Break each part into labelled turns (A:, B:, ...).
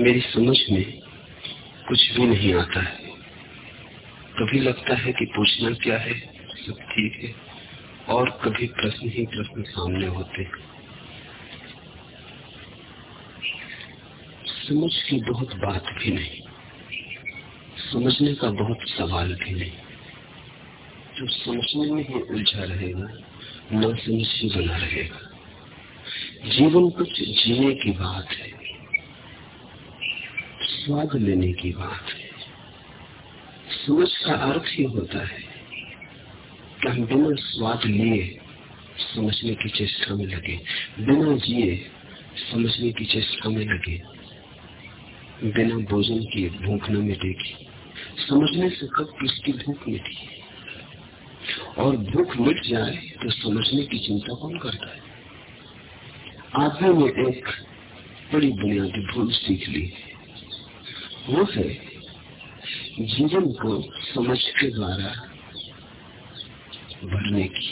A: मेरी समझ में कुछ भी नहीं आता है। कभी लगता है कि पूछना क्या है, सब ठीक है, और कभी प्रश्न ही प्रश्न सामने होते हैं। समझ की बहुत बात भी नहीं, समझने का बहुत सवाल भी नहीं। जो समझने में ही उलझा रहेगा, न समझ ही बना रहेगा। जीवन कुछ जीने की बात है। स्वाद लेने की बात है। समझ का अर्थ ही होता है कि हम बिना स्वाद लिए समझने की चेष्टा में लगे, बिना जिए समझने की चेष्टा में लगे, बिना भोजन किए भूख न मिटेगी समझने से कब किसकी भूख मिटी? और भूख मिट जाए तो समझने की चिंता कौन करता है? आदमी ने एक बड़ी बुनियादी भूल सीख ली वो है जीवन को समझ के द्वारा भरने की।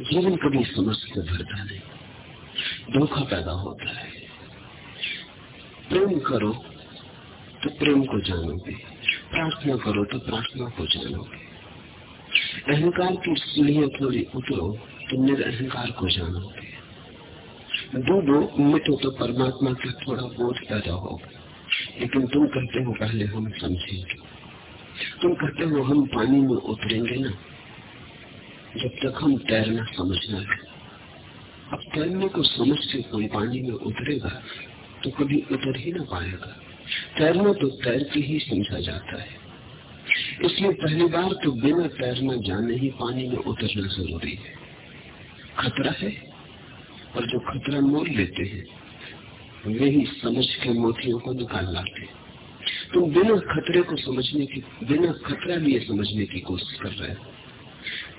A: जीवन कभी समझ से भरता नहीं धोखा पैदा होता है। प्रेम करो तो प्रेम को जानोगे। प्रार्थना करो तो प्रार्थना को जानोगे। अहंकार की सीढ़ियाँ थोड़ी उतरो तो निरअहकार को जानोगे। डूबो मिटो तो परमात्मा का थोड़ा बोध पैदा होगा। लेकिन तुम कहते हो पहले हम समझेंगे। तुम कहते हो, हम पानी में उतरेंगे ना। जब तक हम तैरना समझना है। अब तैरने को समझ के कोई पानी में उतरेगा तो कभी उतर ही ना पाएगा। तैरना तो तैर के ही समझा जाता है। इसलिए पहली बार तो बिना तैरना जाने ही पानी में उतरना ज़रूरी है। खतरा है, और जो खतरा मोल लेते हैं वे ही समझ के मोतियों को निकाल लाते तुम बिना खतरे को समझने की, बिना खतरा लिए समझने की कोशिश कर रहे हो।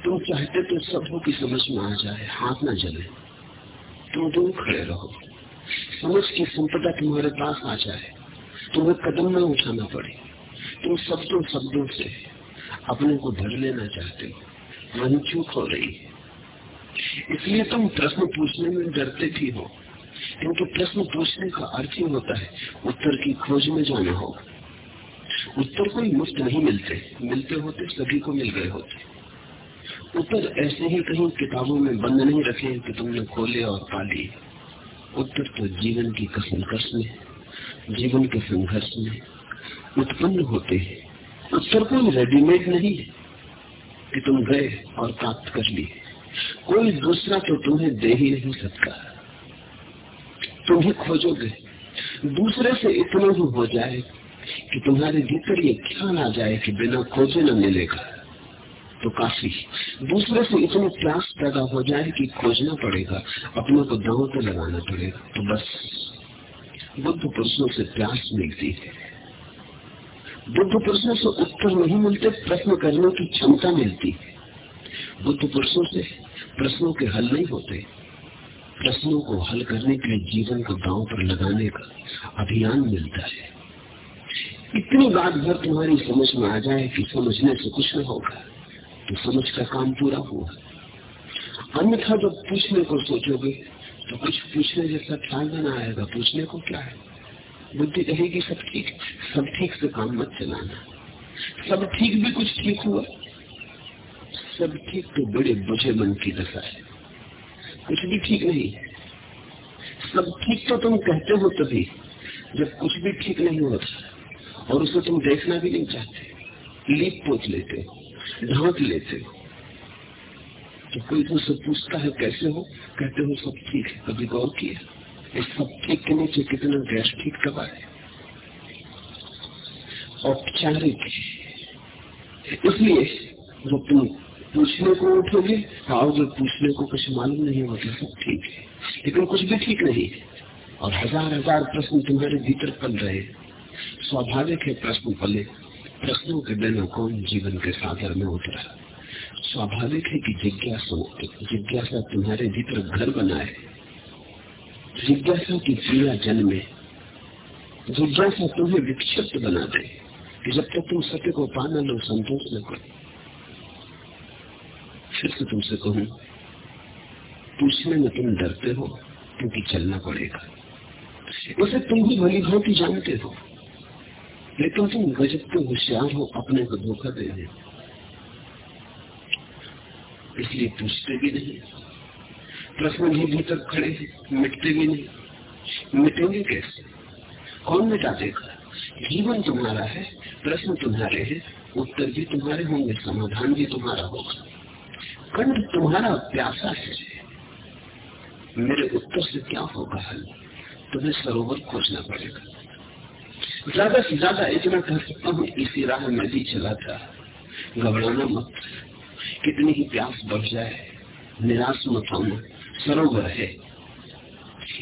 A: तुम चाहते तो सब की समझ में आ जाए, हाथ ना जले। तुम दूर खड़े रहो। समझ की संपदा तुम्हारे पास आ जाए। तुम्हें कदम न उठाना पड़े। तुम शब्दों शब्दों से अपने को भर लेना चाहते हो। वही चूक हो रही है। इसलिए तुम प्रश्न पूछने में डरते भी हो। क्योंकि प्रश्न पूछने का अर्थ ही होता है, उत्तर की खोज में जाना होगा। उत्तर कोई मुफ़्त नहीं मिलते। मिलते होते, सभी को मिल गए होते। उत्तर ऐसे ही कहीं किताबों में बंद नहीं रखे कि तुमने खोले और पा लिए उत्तर तो जीवन की कसमकश में जीवन के संघर्ष में उत्पन्न होते हैं। उत्तर कोई रेडीमेड नहीं है कि तुम गए और प्राप्त कर लिए। कोई दूसरा तो तुम्हें दे ही नहीं सकता। तुम ही खोजोगे। दूसरे से इतना ही हो जाए कि तुम्हारे भीतर ये ख्याल आ जाए कि बिना खोजे न मिलेगा। तो काफ़ी। दूसरे से इतनी प्यास पैदा हो जाए कि खोजना पड़ेगा, अपने को दांव पे लगाना पड़ेगा। तो बस, बुद्ध पुरुषों से प्यास मिलती है। बुद्ध पुरुषों से उत्तर नहीं मिलते, प्रश्न करने की क्षमता मिलती है। बुद्ध पुरुषों से प्रश्नों के हल नहीं होते। प्रश्नों को हल करने के लिए जीवन को गाँव पर लगाने का अभियान मिलता है। इतनी बात भर तुम्हारी समझ में आ जाए कि समझने से कुछ न होगा तो समझ का काम पूरा हुआ। अन्यथा जब पूछने को सोचोगे तो कुछ पूछने जैसा ख्याल न आएगा। पूछने को क्या है? बुद्धि कहेगी, सब ठीक सब ठीक से काम मत चलाना। सब ठीक भी कुछ ठीक हुआ? सब ठीक तो बड़े बुझे मन की दशा है। कुछ भी ठीक नहीं। सब ठीक तो तुम कहते हो तभी, जब कुछ भी ठीक नहीं होता और उसे तुम देखना भी नहीं चाहते। लीप पोच लेते हो, ढांक लेते हो। तो कोई तुमसे पूछता है, कैसे हो? कहते हो, सब ठीक है कभी गौर किया। इस सब ठीक के नीचे कितना गैस ठीक दबा है औपचारिक इसलिए जब तुम पूछने को उठोगे पाओगे पूछने को कुछ मालूम नहीं होगा सब ठीक है। लेकिन कुछ भी ठीक नहीं है। और हज़ार हज़ार प्रश्न तुम्हारे भीतर पल रहे स्वाभाविक है प्रश्न पले। प्रश्नों के बिना कौन जीवन के सागर में उतरा स्वाभाविक है कि जिज्ञासा जिज्ञासा तुम्हारे भीतर घर बनाए जिज्ञासा की क्रिया जन्मे जिज्ञासा तुम्हें विक्षिप्त बना दे जब तक तुम सत्य को पाना लो संतोष न करो। फिर से तुमसे कहूँ, पूछने में तुम डरते हो, क्योंकि चलना पड़ेगा। उसे तुम भी भली भांति जानते हो, लेकिन तुम गजब के होशियार हो अपने को धोखा देने। इसलिए पूछते भी नहीं प्रश्न भी भीतर खड़े हैं, मिटते भी नहीं। मिटेंगे कैसे? कौन मिटा देगा जीवन तुम्हारा है, प्रश्न तुम्हारे हैं, उत्तर भी तुम्हारे होंगे, समाधान भी तुम्हारा होगा। कंठ तुम्हारा प्यासा है। मेरे उत्तर से क्या होगा हल? तुम्हें सरोवर खोजना पड़ेगा। ज़्यादा से ज़्यादा इतना कह सकता हूँ, इसी राह में भी चला था घबराना मत। कितनी ही प्यास बढ़ जाए, निराश मत होना। सरोवर है।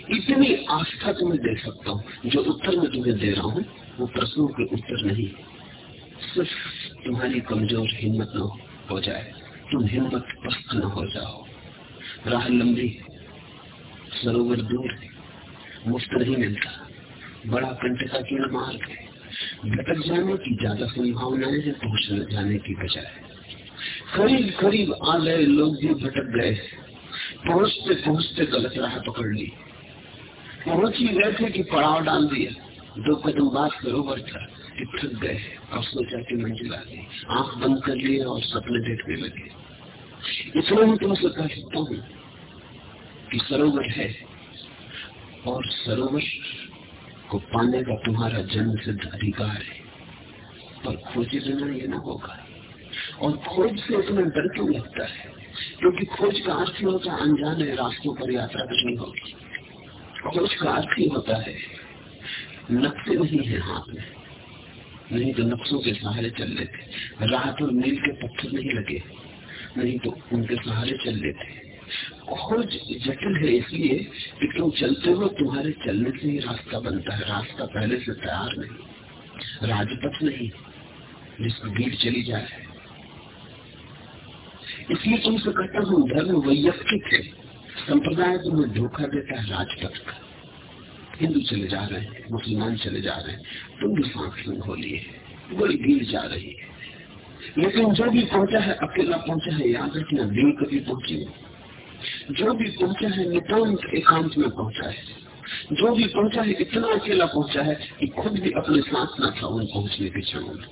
A: इतनी आस्था तुम्हें दे सकता हूँ, जो उत्तर में तुम्हें दे रहा हूँ, वो प्रश्नों के उत्तर नहीं। सिर्फ़ तुम्हारी कमज़ोर हिम्मत न हो जाए। तुम हिम्मत पस्त न हो जाओ राह लंबी सरोवर दूर है मुफ़्त नहीं मिलता बड़ा कंटका कीर्ण मार्ग है भटक जाने की ज़्यादा संभावनाएँ है। पहुँच जाने की बजाय करीब करीब आ गए लोग भी भटक गए पहुँचते पहुँचते गलत राह पकड़ ली। पहुँच ही गए थे कि पड़ाव डाल दिया दो कदम बाद सरोवर था कि थक गए और सोचा कि मंजिल आ गई आँख बंद कर लिए और सपने देखने लगे। इतना ही तुमसे कह सकता हूँ। कि सरोवर है और सरोवर को पाने का तुम्हारा जन्म सिद्ध अधिकार है। पर खोजे बिना ये ना होगा। और खोज से इतना डर क्यों लगता है? क्योंकि खोज का अर्थ ही होता है अनजाने रास्तों पर यात्रा करनी होगी। खोज का अर्थ ही होता है नक्शे नहीं है हाथ में। नहीं तो नक्शों के सहारे चल लेते राह पर मील के पत्थर नहीं लगे। नहीं तो उनके सहारे चल लेते खोज जटिल है, इसलिए कि तुम चलते हो तुम्हारे चलने से ही रास्ता बनता है। रास्ता पहले से तैयार नहीं, राजपथ नहीं, जिसको भीड़ चली जाए इसलिए तुमसे कहता हूँ, धर्म वैयक्तिक है। संप्रदाय तुम्हें धोखा देता है राजपथ का। हिंदू चले जा रहे हैं, मुसलमान चले जा रहे हैं, तुम भी सांस लिए बड़ी भीड़ जा रही है। लेकिन जो भी पहुँचा है अकेला पहुँचा है याद रखना भीड़ कभी पहुँची नहीं। जो भी पहुँचा है, नितांत एकांत में पहुँचा है। जो भी पहुँचा है, इतना अकेला पहुँचा है कि खुद भी अपने साथ न था उन पहुँचने के क्षणों में।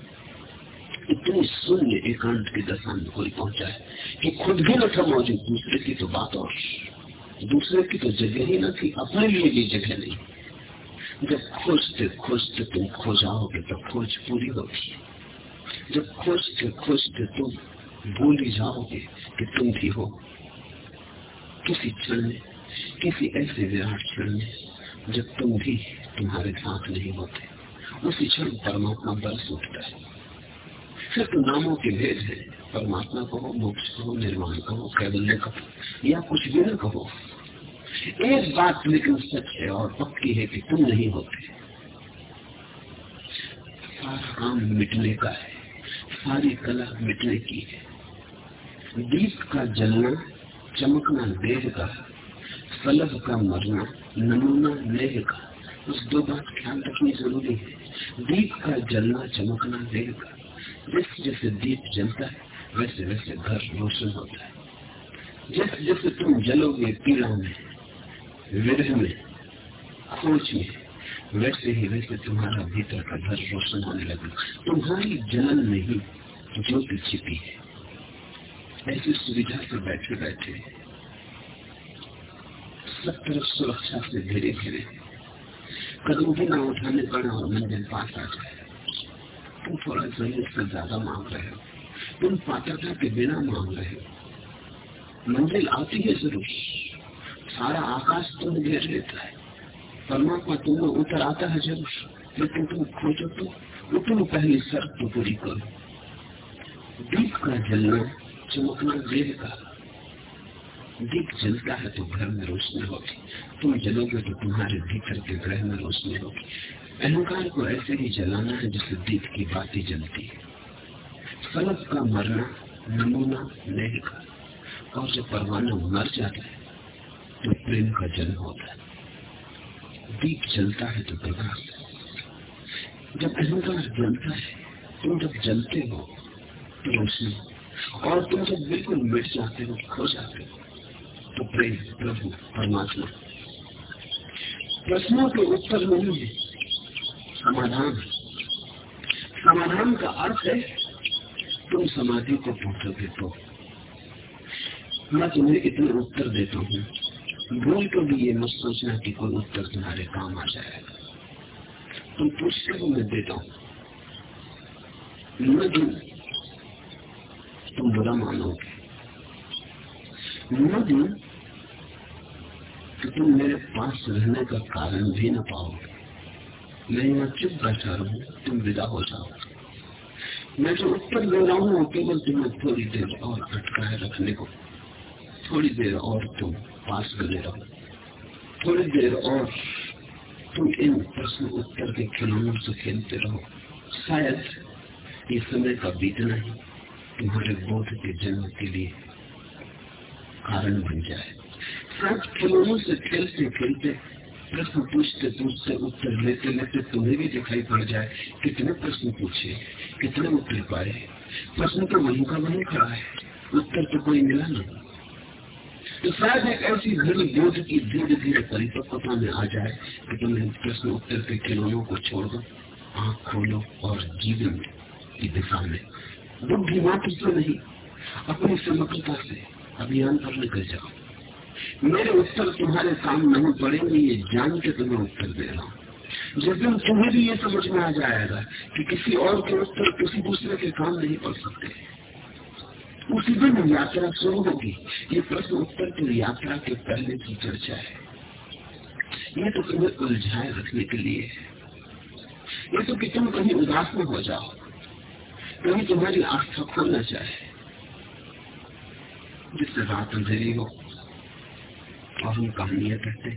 A: इतनी शून्य एकांत की दशा में कोई पहुँचा है कि खुद भी न था मौजूद, दूसरे की तो बात और। दूसरे की तो जगह ही न थी, अपने लिए भी जगह नहीं। जब खोजते खोजते तुम खो जाओगे तो खोज पूरी होगी जब खोजते खोजते तुम भूल ही जाओगे कि तुम भी हो। किसी क्षण में, किसी ऐसे विराट क्षण में, जब तुम भी तुम्हारे साथ नहीं होते, उसी क्षण परमात्मा बरस उठता है। तो नामों के भेद है। परमात्मा कहो, मोक्ष कहो निर्माण कहो, कैबल्य कहो, या कुछ भी न कहो। एक बात लेकिन सच है और पक्की है कि तुम नहीं होते। सारा काम मिटने का है। सारी कला मिटने की है। दीप का जलना, चमकना देह का सलभ का मरना, नमूना नेह का, उस दो बात ख्याल रखनी ज़रूरी है। दीप का जलना, चमकना देह का, जैसे जैसे दीप जलता है, वैसे वैसे घर रोशन होता है। जैसे जैसे तुम जलोगे पीड़ा में, विरह में, खोज में, वैसे ही वैसे तुम्हारा भीतर का घर रोशन होने लगेगा। तुम्हारी जलन में ही ज्योति छिपी है। ऐसी सुविधा से बैठे बैठे सब तरफ़ सुरक्षा से धीरे धीरे कदम भी ना उठाने पड़े और मंजिल पास आ जाए तुम थोड़ा ज़मीन से ज़्यादा मांग रहे हो। तुम पात्रता के बिना मांग रहे हो। मंजिल आती है ज़रूर। सारा आकाश तुम घेर लेता है। परमात्मा तुम्हें उतर आता है ज़रूर। लेकिन तुम खोजो तो तुम पहली शर्त तो पूरी करो। दीप का जलना चमकना देह का। दीप जलता है तो घर में रोशनी होगी। तुम जलोगे तो तुम्हारे भीतर के ग्रह में रोशनी होगी। अहंकार को ऐसे ही जलाना है जिससे दीप की बाती जलती है। फलक का मरना, नमूना नहीं का। और जब परवाना मर जाता है तो प्रेम का जन्म होता है। दीप जलता है तो प्रकाश। जब अहंकार जलता है, तुम जब जलते हो रोशनी और तुम जब बिल्कुल मिट जाते हो, खो जाते हो तो प्रेम, प्रभु, परमात्मा। प्रश्नों के उत्तर नहीं है, समाधान समाधान का अर्थ है, तुम समाधि को पूछोगे तो मैं तुम्हें इतने उत्तर देता हूँ, भूल को भी ये मत सोचना कि कोई उत्तर तुम्हारे काम आ जाएगा। तुम पूछते हो, मैं देता हूँ। दूँ तुम बुरा मानोगे न तो तुम मेरे पास रहने का कारण भी न पाओगे मैं यहाँ चुप बैठा रहूँ, तुम विदा हो जाओ। मैं जो उत्तर दे रहा हूँ केवल तुम्हें थोड़ी देर और अटकाए रखने को। थोड़ी देर और तुम पास बने रहो। थोड़ी देर और तुम इन प्रश्न उत्तर के खिलौनों से खेलते रहो। शायद ये समय का बीतना ही तुम्हारे बोध के जन्म के लिए कारण बन जाए। शायद खिलौनों से खेलते खेलते प्रश्न पूछते पूछते उत्तर लेते लेते तुम्हें भी दिखाई पड़ जाए। कितने प्रश्न पूछे, कितने उत्तर पाए। प्रश्न तो वहीं का वहीं खड़ा है, उत्तर तो कोई मिला नहीं तो शायद एक ऐसी घड़ी बोध की धीरे धीरे परिपक्वता में आ जाए कि तुम्हें प्रश्न उत्तर के खिलौनों को छोड़ दो, आँख खोलो और जीवन की दिशा में बुद्धि मात्र से नहीं? अपनी समग्रता से। अभियान पर निकल जाओ। मेरे उत्तर तुम्हारे काम नहीं पड़ेंगे, ये जान के तुम्हें उत्तर दे रहा हूँ। जिस दिन तुम्हें भी ये समझ में आ जाएगा कि किसी और के उत्तर किसी दूसरे के काम नहीं पड़ सकते। उसी दिन यात्रा शुरू होगी। ये प्रश्न उत्तर की यात्रा के पहले की चर्चा है। ये तो तुम्हें उलझाए रखने के लिए है। ये तो कि तुम कहीं उदास में हो जाओ। कहीं तुम्हारी आस्था खोलना चाहे जिससे रात अंधेरी हो और हम कहानियाँ कहते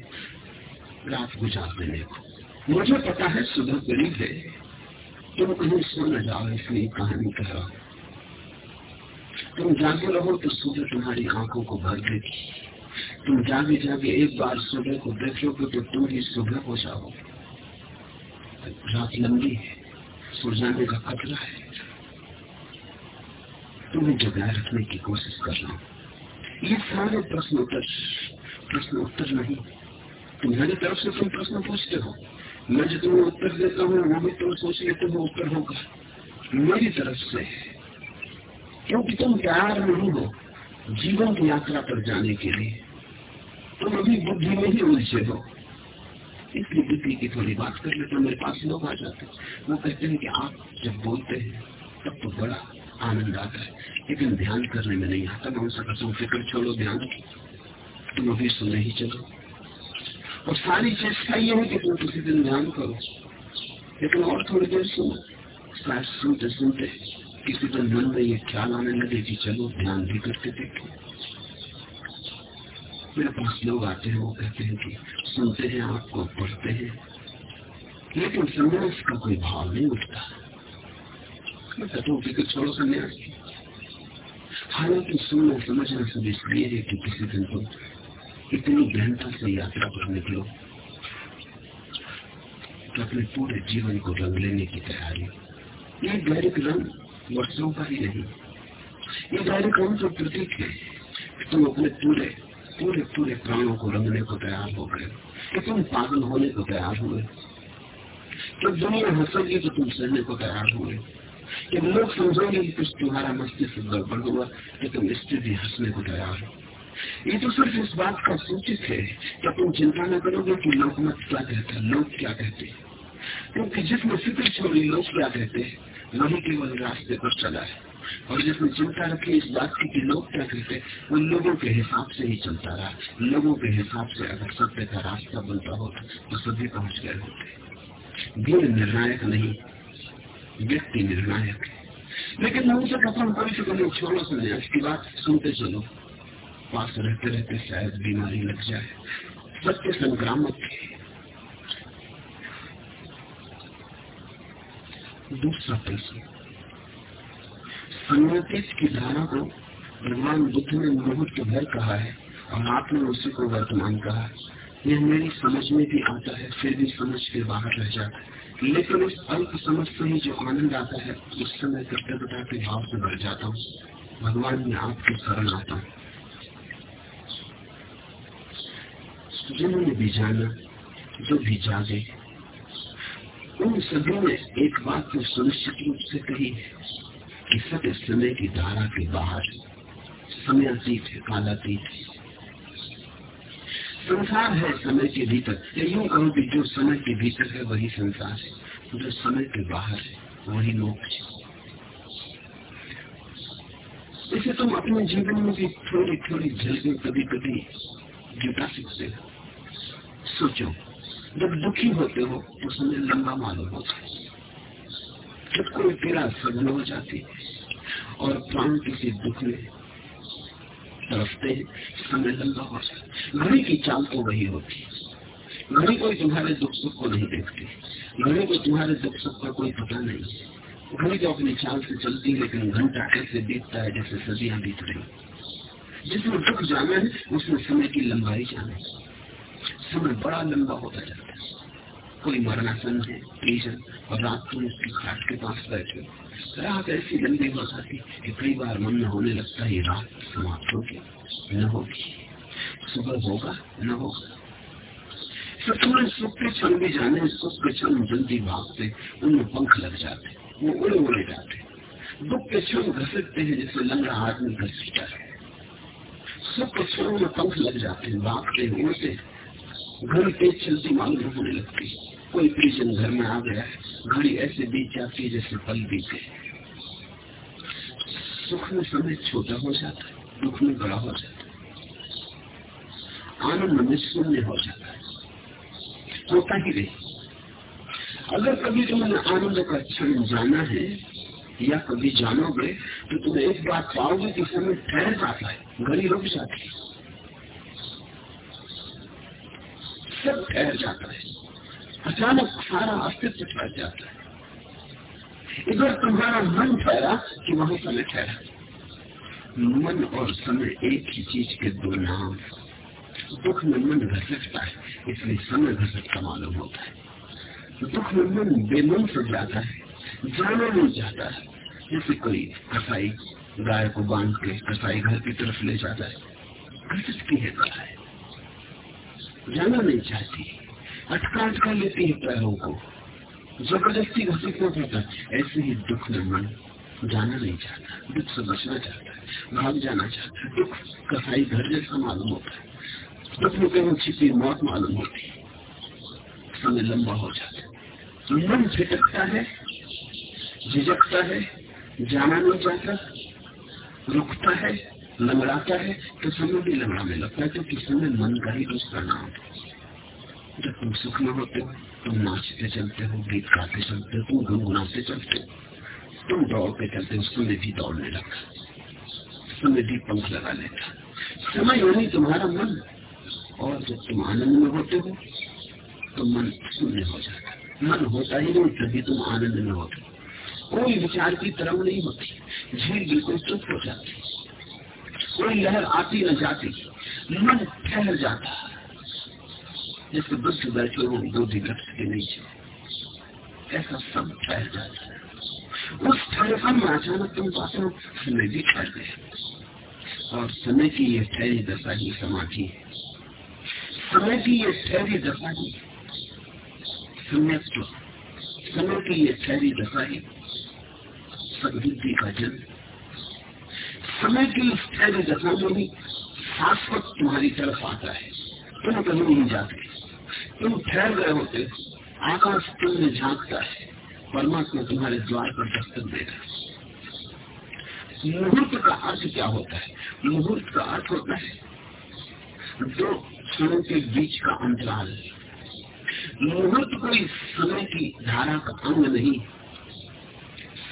A: रात गुजार देने को मुझे पता है सुबह करीब है, तुम कहीं सो न जाओ, इसलिए कहानी कह रहा तुम जागे रहो तो सुबह तुम्हारी आँखों को भर देगी। तुम जागे जागे एक बार सुबह को देखोगे तो तुम ही सुबह हो जाओ रात लंबी है, सो जाने का खतरा है। तुम्हें जगाए रखने की कोशिश कर रहा हूँ ये सारे प्रश्न उत्तर प्रश्न उत्तर नहीं तुम्हारी तरफ़ से तुम प्रश्न पूछते हो मैं जो तुम्हें उत्तर देता हूँ वो भी तुम सोच लेते हो उत्तर होगा मेरी तरफ़ से क्योंकि तुम तैयार नहीं हो जीवन की यात्रा पर जाने के लिए तुम अभी बुद्धि में ही उलझे हो इसलिए बुद्धि की थोड़ी बात कर लेते मेरे पास लोग आ जाते वो कहते हैं कि आप जब बोलते हैं तब तो बड़ा आनंद आता है। लेकिन ध्यान करने में नहीं आता। मैं उनसे कहता हूँ, फ़िक्र छोड़ो, ध्यान तुम अभी सुने ही चलो। और सारी चेष्टा ये है कि तुम किसी दिन ध्यान करो। लेकिन और थोड़ी देर सुनो। शायद सुनते सुनते किसी दिन मन में ये ख्याल आने लगे कि चलो, ध्यान भी करके देखें। मेरे पास लोग आते हैं, वो कहते हैं कि सुनते हैं, आपको पढ़ते हैं। लेकिन संन्यास का कोई भाव नहीं उठता। छोड़ो संन्यास हालाँकि सुनना समझना सब इसलिए है कि किसी दिन तुम इतनी गहनता से यात्रा पर निकलो तो अपने पूरे जीवन को रंग लेने की तैयारी ये गैरिक रंग वर्षों का ही नहीं ये गैरिक रंग तो प्रतीक है तुम अपने पूरे पूरे पूरे प्राणों को रंगने को तैयार हो गए कि तुम पागल होने को तैयार हुए तो दुनिया हंसेगी तो तुम सहने को तैयार हुए कि लोग कि कुछ तुम्हारा मस्तिष्क गड़बड़ हुआ कि तुम इससे भी हंसने को तैयार हो ये तो सिर्फ़ इस बात का सूचित है कि तुम चिंता न करोगे कि लोग मत क्या कहते हैं लोग क्या कहते हैं क्योंकि जिसने फ़िक्र छोड़ी लोग क्या कहते हैं वही केवल रास्ते पर चला है और जिसने चिंता रखी इस बात की कि लोग क्या कहते हैं उन लोगों के हिसाब से ही चलता रहा लोगों के हिसाब से अगर सत्य का रास्ता बनता होता तो सभी पहुँच गए होते निर्णायक नहीं व्यक्ति निर्णायक है। लेकिन मैं उनसे कहता हूँ कभी से कभी छोड़ो संन्यास की बात, सुनते चलो। पास रहते रहते शायद बीमारी लग जाए। सत्य संक्रामक है दूसरा प्रश्न। संगीत की धारा को भगवान बुद्ध ने मुहूर्त भर कहा है और आपने उसी को वर्तमान कहा यह मेरी समझ में भी आता है, फिर भी समझ के बाहर रह जाता है। लेकिन उस अल्प समझ से ही जो आनंद आता है, उस समय कर्तव्यता के भाव से भर जाता हूँ। भगवान में आपकी शरण आता हूँ। जिन्होंने भी जाना, जो भी जागे, उन सभी ने एक बात तो सुनिश्चित रूप से कही कि सत्य समय की धारा के बाहर समय अतीत है, कालातीत है। संसार है समय के भीतर। या यूँ कहो कि जो समय के भीतर है, वही संसार है। जो समय के बाहर है, वही मोक्ष इसे तुम अपने जीवन में भी थोड़ी थोड़ी झलके कभी कभी जुटा सकते हो। सोचो, जब दुखी होते हो तो समय लंबा मालूम होता है। जब कोई पीड़ा सघन हो जाती है, और प्राण किसी दुख में तरफते समय लंबा हो जाता घड़ी की चाल तो वही होती। है घड़ी कोई तुम्हारे दुख सुख को नहीं देखती। घड़ी को तुम्हारे दुख सुख का कोई पता नहीं। घड़ी तो अपनी चाल से चलती है, लेकिन घंटा कैसे बीतता है जैसे सदियाँ बीत रही जिसमें दुख जाना है, उसमें समय की लंबाई जाना है। समय बड़ा लंबा होता जाता है। कोई मरणासन है प्रीजन और रात तुम उसकी खाट के पास बैठे रात ऐसी लंबी हो जाती कि कई बार मन में होने लगता है रात समाप्त होगी न होगी। सुबह होगा न होगा तुम्हें सुख क्षण भी जाने सुख के क्षण जल्दी भागते उनमें पंख लग जाते वो उड़े उड़े जाते दुख के क्षण घसकते हैं जैसे हाथ आदमी घसीटा है सुख के क्षणों में पंख लग जाते हैं भागते उड़ते घड़ी तेज चलती मालूम होने लगती कोई परिजन घर में आ गया घड़ी ऐसे बीत जाती है जैसे पल बीते सुख में समय छोटा हो जाता है, दुख में बड़ा हो जाता है। आनंद में शून्य हो जाता है। होता ही नहीं अगर कभी तुमने आनंद का क्षण जाना है, या कभी जानोगे तो तुम्हें एक बात पाओगे कि समय ठहर जाता है घड़ी रुक जाती है। सब ठहर जाता है। अचानक सारा अस्तित्व ठहर जाता है। इधर तुम्हारा मन ठहरा कि वहाँ समय ठहरा। मन और समय एक ही चीज़ के दो नाम। दुख में मन घसकता है इसलिए समय घसकता मालूम होता है दुख में मन बेमन से जाता है जाना नहीं चाहता है जैसे कोई कसाई गाय को बाँध के कसाई घर की तरफ़ ले जाता है घसकती है है जाना नहीं चाहती अटका अटका लेती है पैरों को ज़बरदस्ती घसीटना पड़ता ऐसे ही दुख में मन जाना नहीं चाहता दुख से बचना चाहता है। भाग जाना चाहता है। दुख कसाई घर जैसा मालूम होता है। दुख में कहीं छिपी मौत मालूम होती है। समय लंबा हो जाता है। मन फिटकता है, झिझकता है, जाना नहीं चाहता, रुकता है, लंगड़ाता है तो समय भी लंगड़ाने लगता है, क्योंकि समय मन का ही दूसरा नाम है। जब तुम सुख में होते हो, तुम नाचते चलते हो, गीत गाते चलते हो, तुम गुनगुनाते चलते हो, तुम दौड़ते चलते हो, समय भी दौड़ने लगता समय भी पंख लगा लेता समय यानी तुम्हारा मन। और जब तुम आनंद में होते हो तो मन शून्य हो जाता मन होता ही नहीं, तभी तुम आनंद में होते हो। कोई विचार की तरंग नहीं होती, झील बिल्कुल चुप हो जाती कोई लहर आती न जाती, मन ठहर जाता जैसे बुद्ध बैठे हो बोधि वृक्ष के नीचे। ऐसा सब ठहर जाता है। उस ठहरपन में अचानक तुम पाते हो समय भी ठहर गए। और समय की यह ठहरी दशा ही समाधि है। समय की ये ठहरी दशा ही। समय समय की ये ठहरी दशा ही। सदबुद्धि का जन्म समय की स्थैर्य दशा में भी शाश्वत तुम्हारी तरफ़ आता है। तुम कहीं नहीं जाते। तुम ठहर गए होते, आकाश तुम में झांकता है। परमात्मा तुम्हारे द्वार पर दस्तक देगा मुहूर्त का अर्थ क्या होता है? मुहूर्त का अर्थ होता है, दो क्षणों के बीच का अंतराल। मुहूर्त कोई समय की धारा का अंग नहीं।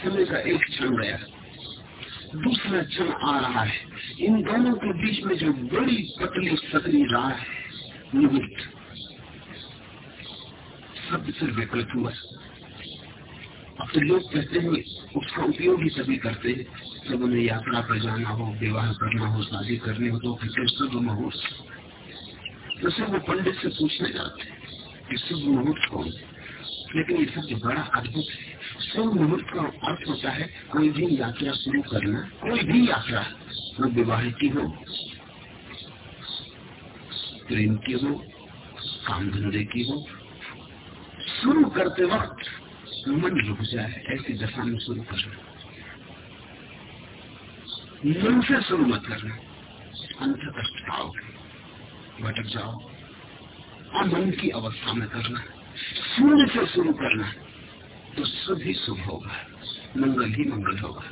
A: समय का एक क्षण गया। दूसरा क्षण आ रहा है। इन दोनों के बीच में जो बड़ी पतली सकरी राह है, मुहूर्त। शब्द से हुआ। अब तो लोग कहते हैं, उसका उपयोग ही सभी करते हैं जब उन्हें यात्रा पर जाना हो, विवाह करना हो, शादी करनी हो तो फिर शुभ मुहूर्त। तो वो पंडित से पूछने जाते हैं कि शुभ मुहूर्त कौन है? लेकिन ये सब बड़ा अद्भुत है। शुभ मुहूर्त का अर्थ होता है, कोई भी यात्रा शुरू करना, कोई भी यात्रा, वो विवाह की हो, प्रेम की हो, काम धंधे की हो, शुरू करते वक्त मन रुक जाए, ऐसी दशा में शुरू करना। मन से शुरू मत करना अंत कष्ट पाओगे। भटक जाओ। मन की अवस्था में करना शून्य से शुरू करना तो शुभ ही शुभ होगा, मंगल ही मंगल होगा।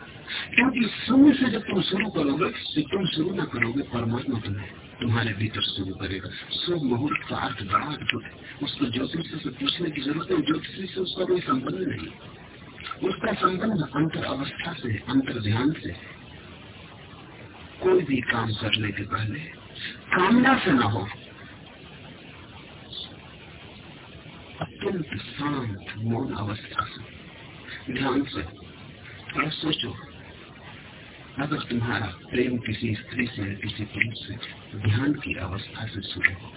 A: क्योंकि शून्य से जब तुम शुरू करोगे तो तुम शुरू ना करोगे, परमात्मा तुम्हें, तुम्हारे भीतर शुरू करेगा। शुभ मुहूर्त का अर्थ बड़ा अद्भुत है। उसको ज्योतिष से पूछने की ज़रूरत है ज्योतिष से उसका कोई संबंध नहीं। उसका संबंध अंतर अवस्था से अंतर ध्यान से कोई भी काम करने के पहले कामना से ना हो। अत्यंत शांत, मौन अवस्था से। ध्यान से। और सोचो, अगर तुम्हारा प्रेम किसी स्त्री से किसी पुरुष से ध्यान की अवस्था से शुरू हो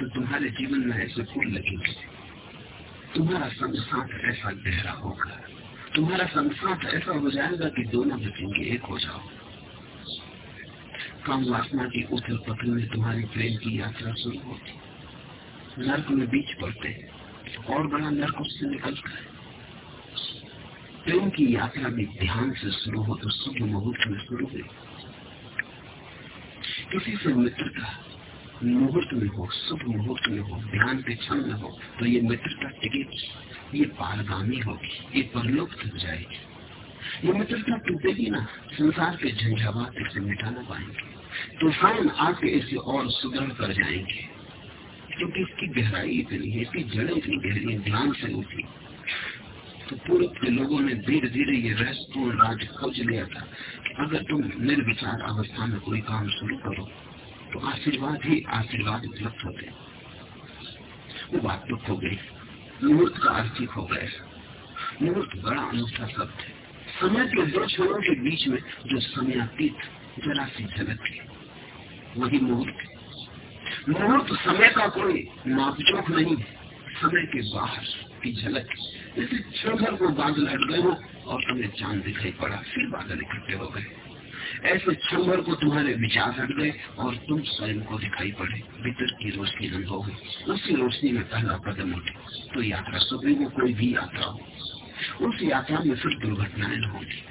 A: तो तुम्हारे जीवन में ऐसे फूल लगेंगे। तुम्हारा संसार ऐसा गहरा होगा। तुम्हारा संसार ऐसा हो जाएगा कि दोनों बचेंगे एक हो जाओ। काम वासना की उथल पथल में तुम्हारी प्रेम की यात्रा शुरू होती नर्क में बीच पड़ते हैं और बड़ा नर्क उससे निकलता है। प्रेम की यात्रा भी ध्यान से शुरू हो तो शुभ मुहूर्त में शुरू हुई। किसी से मित्रता मुहूर्त में हो, शुभ मुहूर्त में हो, ध्यान के क्षण में हो तो ये मित्रता टिकेगी ये पारगामी होगी, ये परलोक तक जाएगी। ये मित्रता टूटेगी ना, संसार के झंझावात इसे मिटा ना पाएँगे। तूफ़ान आके इसे और सुदृढ़ कर जाएँगे। क्योंकि इसकी गहराई इतनी है, इसकी जड़ें इतनी गहरी है, ध्यान से उठी तो पूर्व के लोगों ने धीरे धीरे ये रहस्यपूर्ण राज खोज लिया था कि अगर तुम निर्विचार अवस्था में कोई काम शुरू करो तो आशीर्वाद ही आशीर्वाद उपलब्ध होते वो बात तो खो गई। मुहूर्त का अर्थ ही खो गया। मुहूर्त बड़ा अनूठा शब्द है। समय के दो क्षणों के बीच में जो समयातीत जरा सी झलक है वही मुहूर्त मुहूर्त समय का कोई मापजोक नहीं समय के बाहर की झलक। जैसे क्षण को बादल हट गए हो और तुम्हें चाँद दिखाई पड़ा। फिर बादल इकट्ठे हो गए। ऐसे क्षण को तुम्हारे विचार हट गए, और तुम स्वयं को दिखाई पड़े। भीतर की रोशनी अनुभव हुई उसी रोशनी में पहला कदम उठे। तो यात्रा सुबह में कोई भी यात्रा हो। उस यात्रा में फिर दुर्घटनाएँ होंगी।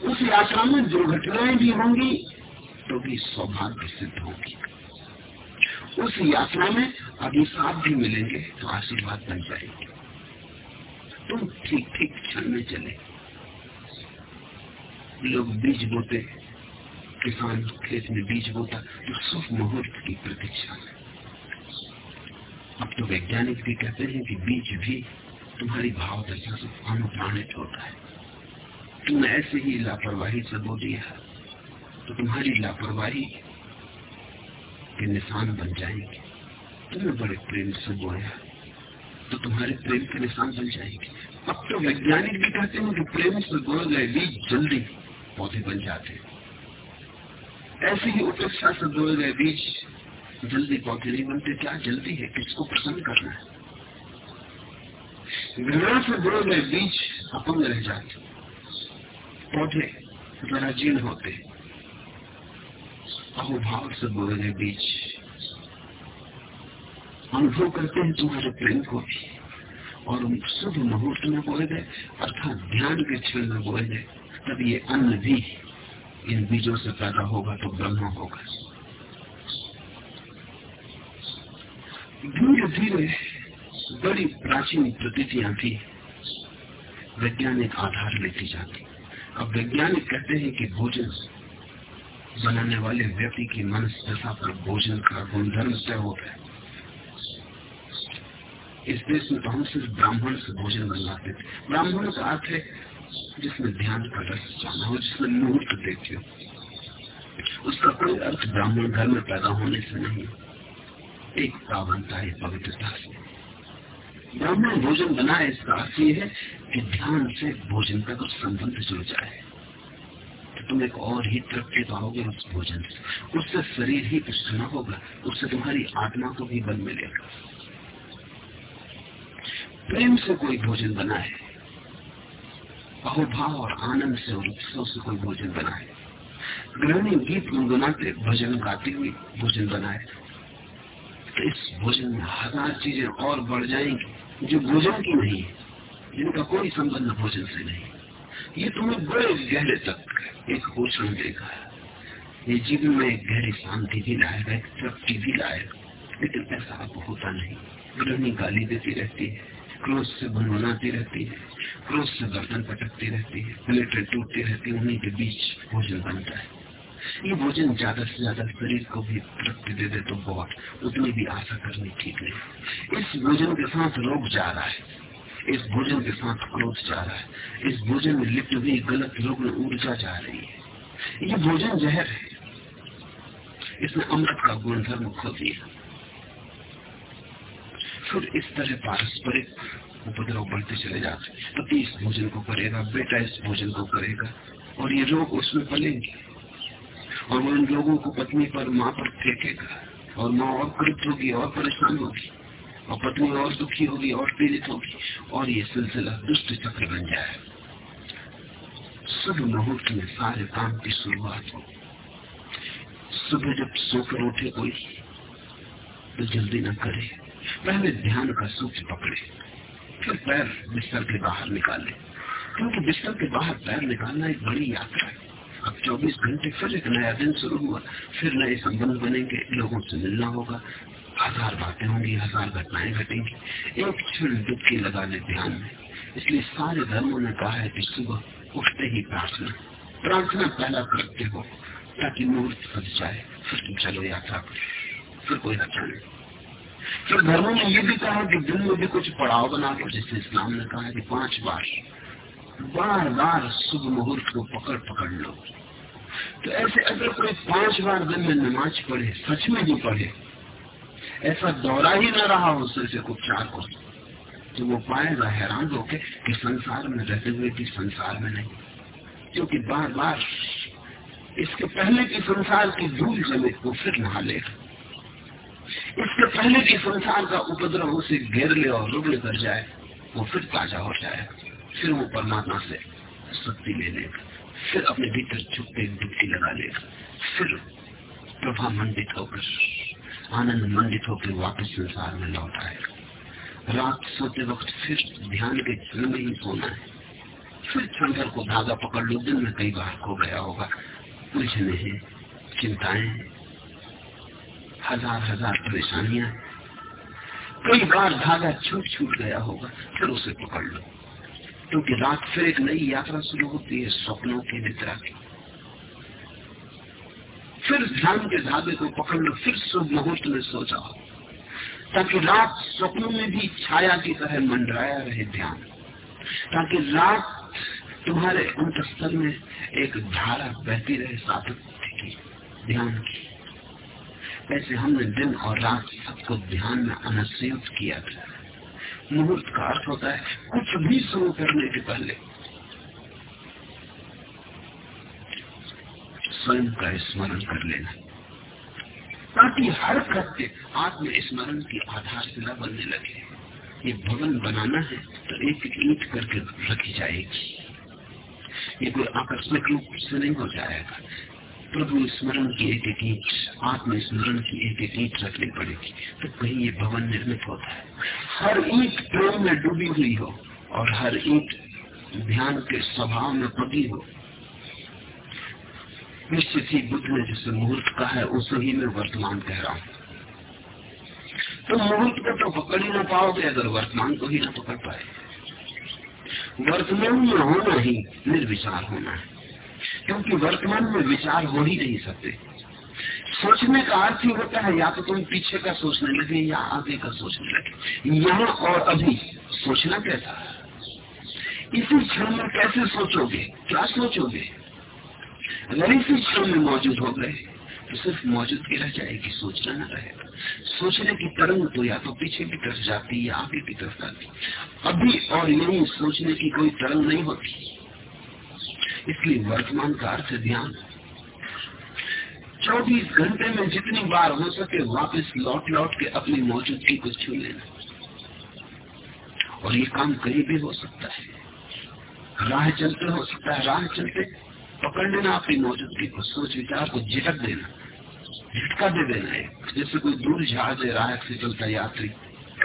A: उस यात्रा में दुर्घटनाएँ भी होंगी तो भी सौभाग्य सिद्ध होगी। उस यात्रा में अभिशाप भी मिलेंगे तो आशीर्वाद बन जाएँगे। तुम ठीक ठीक क्षण में चले। लोग बीज बोते, किसान खेत में बीज बोता तो शुभ मुहूर्त की प्रतीक्षा में अब तो वैज्ञानिक भी कहते हैं कि बीज भी तुम्हारी भाव दशा से अनुप्राणित होता है। तुमने ऐसे ही लापरवाही से बो दिया तो तुम्हारी लापरवाही के निशान बन जाएँगे। तुमने बड़े प्रेम से बोया तो तुम्हारे प्रेम के निशान बन जाएँगे। अब तो वैज्ञानिक भी कहते हैं कि प्रेम से बोल गए बीज जल्दी पौधे बन जाते ऐसे ही उपेक्षा से बोल गए बीज जल्दी पौधे नहीं बनते। क्या जल्दी है? किसको प्रसन्न करना है? घृणा से बोल गए बीज अपंग रह जाते पौधे जरा जीर्ण होते अहोभाव से बोल गए बीज अनुभव करते हैं तुम्हारे प्रेम को भी। और शुभ मुहूर्त में बोए गए, अर्थात ध्यान के क्षण में बोए गए, तब ये अन्न भी इन बीजों से पैदा होगा तो ब्रह्म होगा। धीरे धीरे बड़ी प्राचीन प्रतीतियाँ भी वैज्ञानिक आधार लेती जाती। अब वैज्ञानिक कहते हैं कि भोजन बनाने वाले व्यक्ति की मनस दशा पर भोजन का गुणधर्म तय होता है। इस देश में तो हम सिर्फ़ ब्राह्मण से भोजन बनवाते थे। ब्राह्मण का अर्थ है जिसमें ध्यान का रस जाना हो, जिसमें मुहूर्त देखते हो। उसका कोई अर्थ ब्राह्मण घर में पैदा होने से नहीं। एक पावनता है पवित्रता से। ब्राह्मण भोजन बनाए, इसका अर्थ ये है कि ध्यान से भोजन का कुछ संबंध जुड़ जाए। तो तुम एक और ही तृप्ति पाओगे उस भोजन से। उससे शरीर ही प्रसन्न होगा, उससे तुम्हारी आत्मा को भी बल मिलेगा। प्रेम से कोई भोजन बनाए, अहोभाव और आनंद से और उत्सव से कोई भोजन बनाए। गृहणी गीत गुनगुनाते, भजन गाते हुए भोजन बनाए। तो इस भोजन में हज़ार चीज़ें और बढ़ जाएँगी जो भोजन की नहीं जिनका कोई संबंध भोजन से नहीं। ये तुम्हें बड़े गहरे तक एक पोषण देगा ये जीवन में एक गहरी शांति भी लाएगा, एक तृप्ति भी लाएगा। लेकिन ऐसा अब होता नहीं। गृहणी गाली देती रहती है, क्रोध से बनवनाती रहती है, क्रोध से बर्तन पटकती रहती है, प्लेटें टूटती रहती है, उन्हीं के बीच भोजन बनता है। ये भोजन ज़्यादा से ज़्यादा शरीर को भी तृप्ति दे दे तो बहुत, उतनी भी आशा करनी ठीक नहीं। इस भोजन के साथ रोग जा रहा है। इस भोजन के साथ क्रोध जा रहा है। इस भोजन में लिप्त हुई गलत रोग में ऊर्जा जा रही है। ये भोजन जहर है। इसने अमृत का गुणधर्म खो दिया। फिर इस तरह पारस्परिक उपद्रव बढ़ते चले जाते पति इस भोजन को करेगा, बेटा इस भोजन को करेगा और ये रोग उसमें पलेंगे और इन लोगों को पत्नी पर माँ पर फेंकेगा और माँ और क्रुद्ध होगी, और परेशान होगी, और पत्नी और दुखी होगी, और पीड़ित होगी, और ये सिलसिला दुष्ट चक्र बन जाए। शुभ मुहूर्त में सारे काम की शुरुआत हो। सुबह जब सोकर उठे कोई तो जल्दी न करे। पहले ध्यान का सूच पकड़े, फिर पैर बिस्तर के बाहर निकाले। क्योंकि बिस्तर के बाहर पैर निकालना एक बड़ी यात्रा है। अब 24 घंटे फिर एक नया दिन शुरू हुआ। फिर नए संबंध बनेंगे, लोगों से मिलना होगा। हज़ार बातें होंगी, हज़ार घटनाएँ घटेंगी। एक क्षण डुबकी लगा ले ध्यान में। इसलिए सारे धर्मों ने कहा है कि सुबह उठते ही प्रार्थना। प्रार्थना पहला करते हो, ताकि मुहूर्त फंस जाए। फिर तुम चलो यात्रा पर। फिर कोई रक्षा नहीं। फिर धर्मों ने ये भी कहा कि दिन में भी कुछ पड़ाव बना लो जैसे इस्लाम ने कहा कि पाँच बार बार बार शुभ मुहूर्त को पकड़ पकड़ लो। तो ऐसे अगर कोई पाँच बार दिन में नमाज़ पढ़े, सच में ही पढ़े, ऐसा दौरा ही ना रहा उससे से कुछ चार को तो वो पाएगा हैरान होके कि संसार में रहते हुए भी संसार में नहीं। क्योंकि बार बार इसके पहले की संसार की धूल जमे वो फिर नहा लेगा। इसके पहले की संसार का उपद्रव उसे घेर ले और रुग्ण कर जाए, वो फिर ताज़ा हो जाए फिर वो परमात्मा से शक्ति ले लेगा फिर अपने भीतर छुपते डुबकी लगा लेगा फिर प्रभा मंडित होकर, आनंद मंडित होकर वापस संसार में लौट आएगा रात सोते वक्त फिर ध्यान के क्षण में ही सोना है। फिर क्षण को धागा पकड़ लो, दिन में कई बार खो गया होगा। उलझने हैं चिंताएँ हज़ार हज़ार परेशानियाँ। कई बार धागा छूट छूट गया होगा, फिर उसे पकड़ लो। क्योंकि रात फिर एक नई यात्रा शुरू होती है स्वप्नों की निद्रा की। फिर ध्यान के धागे को पकड़ लो, फिर शुभ मुहूर्त में सो जाओ। ताकि रात स्वप्नों में भी छाया की तरह मंडराया रहे ध्यान। ताकि रात तुम्हारे अंतस्थल में एक धारा बहती रहे सातत्य की, ध्यान की। ऐसे हमने दिन और रात सबको ध्यान में अनसयुक्त किया था। मुहूर्त का अर्थ होता है। कुछ भी शुरू करने के पहले स्वयं का स्मरण कर लेना। ताकि हर कृत्य आत्मस्मरण की आधारशिला बनने लगे। ये भवन बनाना है तो एक ईट करके रखी जाएगी। ये कोई आकस्मिक रूप से नहीं हो जाएगा। प्रभु स्मरण की एक एक ईट आत्म स्मरण की एक एक ईट रखनी पड़ेगी। तो कहीं ये भवन निर्मित होता है। हर ईट प्रेम में डूबी हुई हो और हर ईट ध्यान के स्वभाव में पगी हो। निश्चित ही बुद्ध ने जिसे मुहूर्त कहा है, उसे ही मैं वर्तमान कह रहा हूँ। तो मुहूर्त को तो पकड़ ही ना पाओगे, अगर वर्तमान को ही ना पकड़ पाए। वर्तमान में होना ही निर्विचार होना है। क्योंकि वर्तमान में विचार हो ही नहीं सकते। सोचने का अर्थ ही होता है, या तो तुम पीछे का सोचने लगे या आगे का सोचने लगे। यहाँ और अभी सोचना कैसा इसी क्षण में कैसे सोचोगे? क्या सोचोगे? अगर इसी क्षण में मौजूद हो गए तो सिर्फ़ मौजूदगी रह जाएगी, सोचना न रहेगा। सोचने की तरंग तो या तो पीछे की तरफ़ जाती या आगे की तरफ़ जाती। अभी और यही सोचने की कोई तरंग नहीं होती। इसलिए वर्तमान का अर्थ ध्यान 24 घंटे में जितनी बार हो सके वापस लौट लौट के अपनी मौजूदगी को छू लेना। और ये काम कहीं भी हो सकता है। राह चलते हो सकता है, राह चलते पकड़ लेना अपनी मौजूदगी को, सोच विचार को झिटक देना झटका दे देना है जैसे कोई दूर जहाज़ है, राह से चलता यात्री,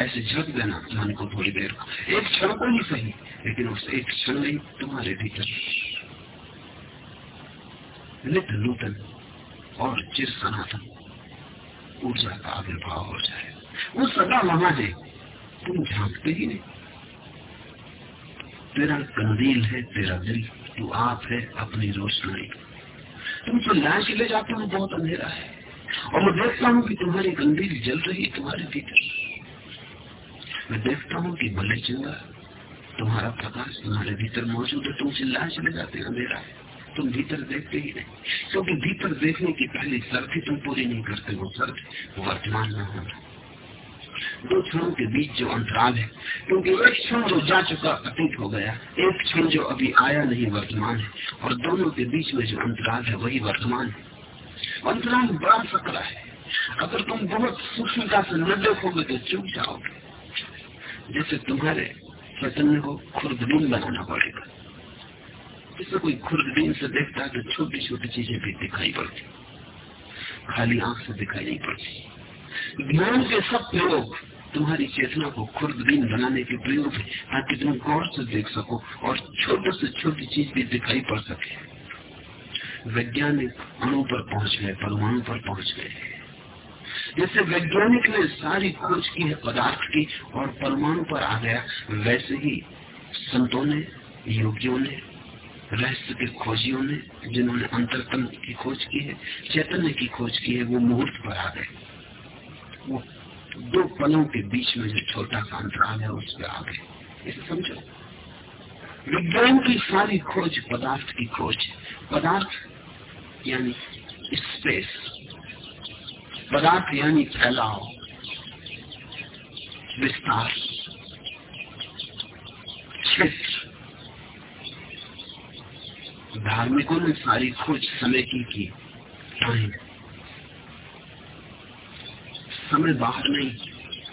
A: ऐसे झटक देना, मन को थोड़ी देर एक क्षण को ही सही, लेकिन उस एक क्षण में तुम्हारे भीतर नित नूतन और चिर सनातन ऊर्जा का आविर्भाव हो जाए, वो सदा वहाँ है। तुम झांकते ही नहीं। तेरा कंदील है, तेरा दिल, तू आप है, अपनी रोशनाई। तुम तो लाश ले जाते हो, बहुत अंधेरा है। और मैं देखता हूँ कि तुम्हारी कंदील जल रही है, तुम्हारे भीतर। मैं देखता हूँ कि भले चिंगा, तुम्हारा प्रकाश तुम्हारे भीतर मौजूद है, तुम चिल्लाए चले जाते अंधेरा है। तुम भीतर देखते ही नहीं। क्योंकि भीतर देखने की पहली शर्त तुम पूरी नहीं करते वो शर्त वर्तमान में होना दो क्षणों के बीच जो अंतराल है, क्योंकि एक क्षण जो जा चुका अतीत हो गया, एक क्षण जो अभी आया नहीं वर्तमान है, और दोनों के बीच में जो अंतराल है वही वर्तमान है। अंतराल बड़ा सकरा है। अगर तुम बहुत सूक्ष्मता से न देखोगे तो चुप जाओगे। जैसे तुम्हारे चैतन्य को खुर्दबीन बनाना पड़ेगा। जैसे कोई खुर्दबीन से देखता है तो छोटी छोटी चीज़ें भी दिखाई पड़ती। खाली आँख से दिखाई नहीं पड़ती। ज्ञान के सब प्रयोग तुम्हारी चेतना को खुर्दबीन बनाने के प्रयोग है, ताकि तुम गौर से देख सको और छोटे से छोटी चीज़ भी दिखाई पड़ सके। वैज्ञानिक अणु पर पहुँच गए, परमाणु पर पहुँच गए। जैसे वैज्ञानिक ने सारी खोज की है, पदार्थ की, और परमाणु पर आ गया, वैसे ही संतों ने, योगियों ने रहस्य के खोजियों ने जिन्होंने अंतरतम की खोज की है, चैतन्य की खोज की है, वो मुहूर्त पर आ गए। वो दो पलों के बीच में जो छोटा सा अंतराल है, उस पर आ गए। इसे समझो। विज्ञान की सारी खोज पदार्थ की खोज पदार्थ यानी स्पेस पदार्थ यानी फैलाव। विस्तार। क्षेत्र धार्मिकों ने सारी खोज समय की की। टाइम समय बाहर नहीं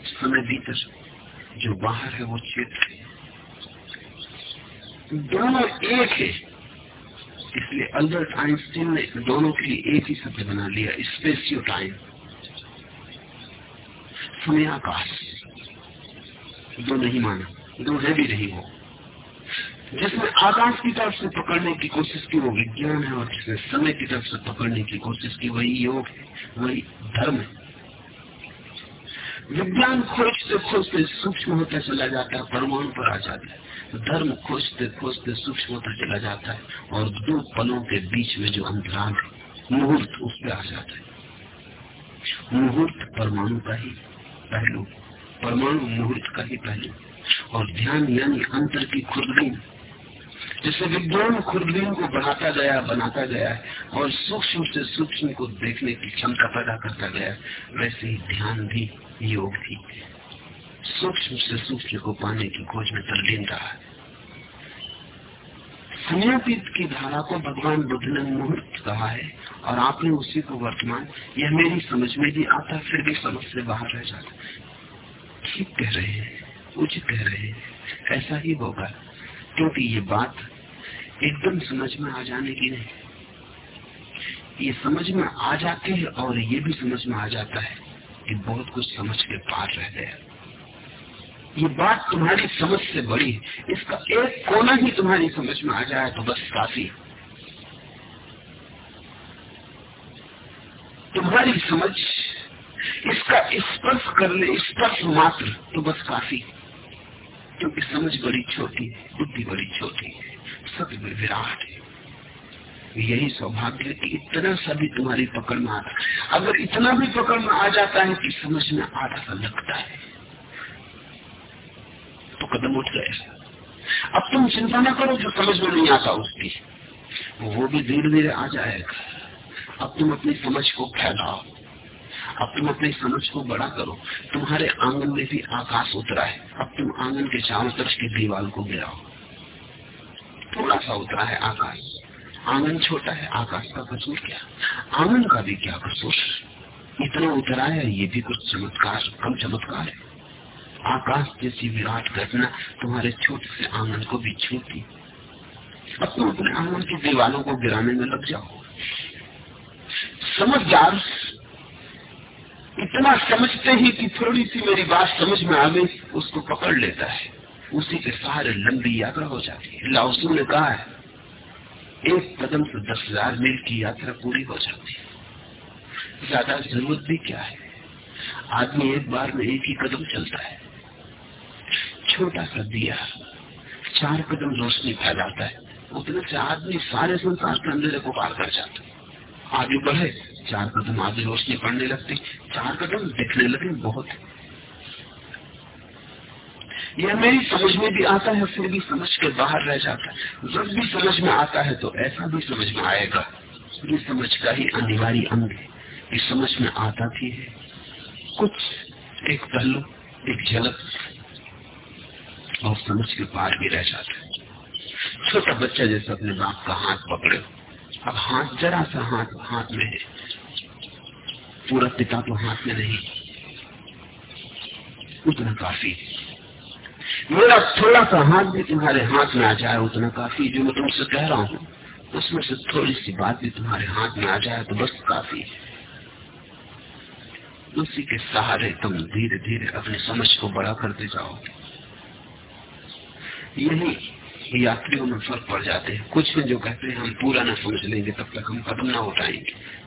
A: समय भीतर। जो बाहर है वो क्षेत्र है। दोनों एक है। इसलिए अल्बर्ट आइंस्टीन ने दोनों के लिए एक ही शब्द बना लिया स्पेसियो टाइम। समयाकाश दो नहीं माना दो है भी नहीं वो। जिसने आकाश की तरफ़ से पकड़ने की कोशिश की, वो विज्ञान है और जिसने समय की तरफ़ से पकड़ने की कोशिश की, वही योग है, वही धर्म है। विज्ञान खोजते खोजते सूक्ष्म होता चला जाता है, परमाणु पर आ जाता है। धर्म खोजते खोजते सूक्ष्म होता चला जाता है और दो पलों के बीच में जो अंतराल मुहूर्त उस पर आ जाता है। मुहूर्त परमाणु का ही पहलू, परमाणु मुहूर्त का ही पहलू। और ध्यान यानी अंतर की खुरबीन जैसे विज्ञान खुरबीन को बढ़ाता गया, बनाता गया है और सूक्ष्म से सूक्ष्म को देखने की क्षमता पैदा करता गया वैसे ही ध्यान भी योग भी। सूक्ष्म से सूक्ष्म को पाने की खोज में तल्लीन रहा है। समयातीत की धारा को भगवान बुद्ध ने मुहूर्त कहा है और आपने उसी को वर्तमान, यह मेरी समझ में भी आता फिर भी समझ से बाहर रह जाता ठीक कह रहे हैं, उचित कह रहे हैं, ऐसा ही होगा। क्योंकि ये बात एकदम समझ में आ जाने की नहीं। ये समझ में आ जाती है और ये भी समझ में आ जाता है कि बहुत कुछ समझ के पार रह गया। ये बात तुम्हारी समझ से बड़ी है। इसका एक कोना ही तुम्हारी समझ में आ जाए तो बस काफ़ी तुम्हारी समझ, इसका स्पर्श कर ले स्पर्श मात्र तो बस काफ़ी क्योंकि समझ बड़ी छोटी बुद्धि बड़ी छोटी सब में विराट है। यही सौभाग्य है कि इतना सा भी तुम्हारी पकड़ में आता अगर इतना भी पकड़ में आ जाता है कि समझ में आधा सा लगता है तो कदम उठ गए। अब तुम चिंता ना करो जो समझ में नहीं आता उसकी। वो भी धीरे धीरे आ जाएगा। अब तुम अपनी समझ को फैलाओ। अब तुम अपनी समझ को बड़ा करो। तुम्हारे आँगन में भी आकाश उतरा है। अब तुम आँगन के चारों तरफ़ की दीवार को गिराओ। थोड़ा सा उतरा है आकाश। आँगन छोटा है, आकाश का कसूर क्या? आँगन का भी क्या कसूर? इतना उतरा है, ये भी कुछ चमत्कार, कम चमत्कार है। आकाश जैसी विराट घटना तुम्हारे छोटे से आँगन को भी छूती। अब तुम अपने आँगन की दीवारों को गिराने में लग जाओ। समझदार इतना समझते ही कि थोड़ी सी मेरी बात समझ में आ गई उसको पकड़ लेता है। उसी के सहारे लंबी यात्रा हो जाती है। लाउसू ने कहा है, एक कदम से दस हज़ार मील की यात्रा पूरी हो जाती है। ज़्यादा ज़रूरत भी क्या है? आदमी एक बार में एक ही कदम चलता है। छोटा सा दिया, चार कदम रोशनी फैलाता है। उतने से आदमी सारे संसार के अंधेरे को पार कर जाता है। आगे बढ़े चार कदम आगे रोशनी पड़ने लगती, चार कदम दिखने लगे बहुत। यह मेरी समझ में भी आता है, फिर भी समझ के बाहर रह जाता है। जब भी समझ में आता है तो ऐसा भी समझ में आएगा। ये समझ का ही अनिवार्य अंग है। ये समझ में आता भी है। कुछ, एक पहलू, एक झलक, और समझ के बाहर भी रह जाता है। छोटा बच्चा जैसे अपने बाप का हाथ पकड़े। अब हाथ, जरा सा हाथ हाथ में है। पूरा पिता तो हाथ में नहीं। उतना काफ़ी। मेरा थोड़ा सा हाथ भी तुम्हारे हाथ में आ जाए, उतना काफ़ी जो मैं तुमसे कह रहा हूँ। उसमें से थोड़ी सी बात भी तुम्हारे हाथ में आ जाए तो बस काफ़ी। उसी के सहारे तुम धीरे धीरे अपनी समझ को बड़ा करते जाओ। यही यात्रियों में फ़र्क पड़ जाते हैं। कुछ में जो कहते हैं, हम पूरा ना समझ लेंगे, तब तक हम कदम ना उठाएँगे।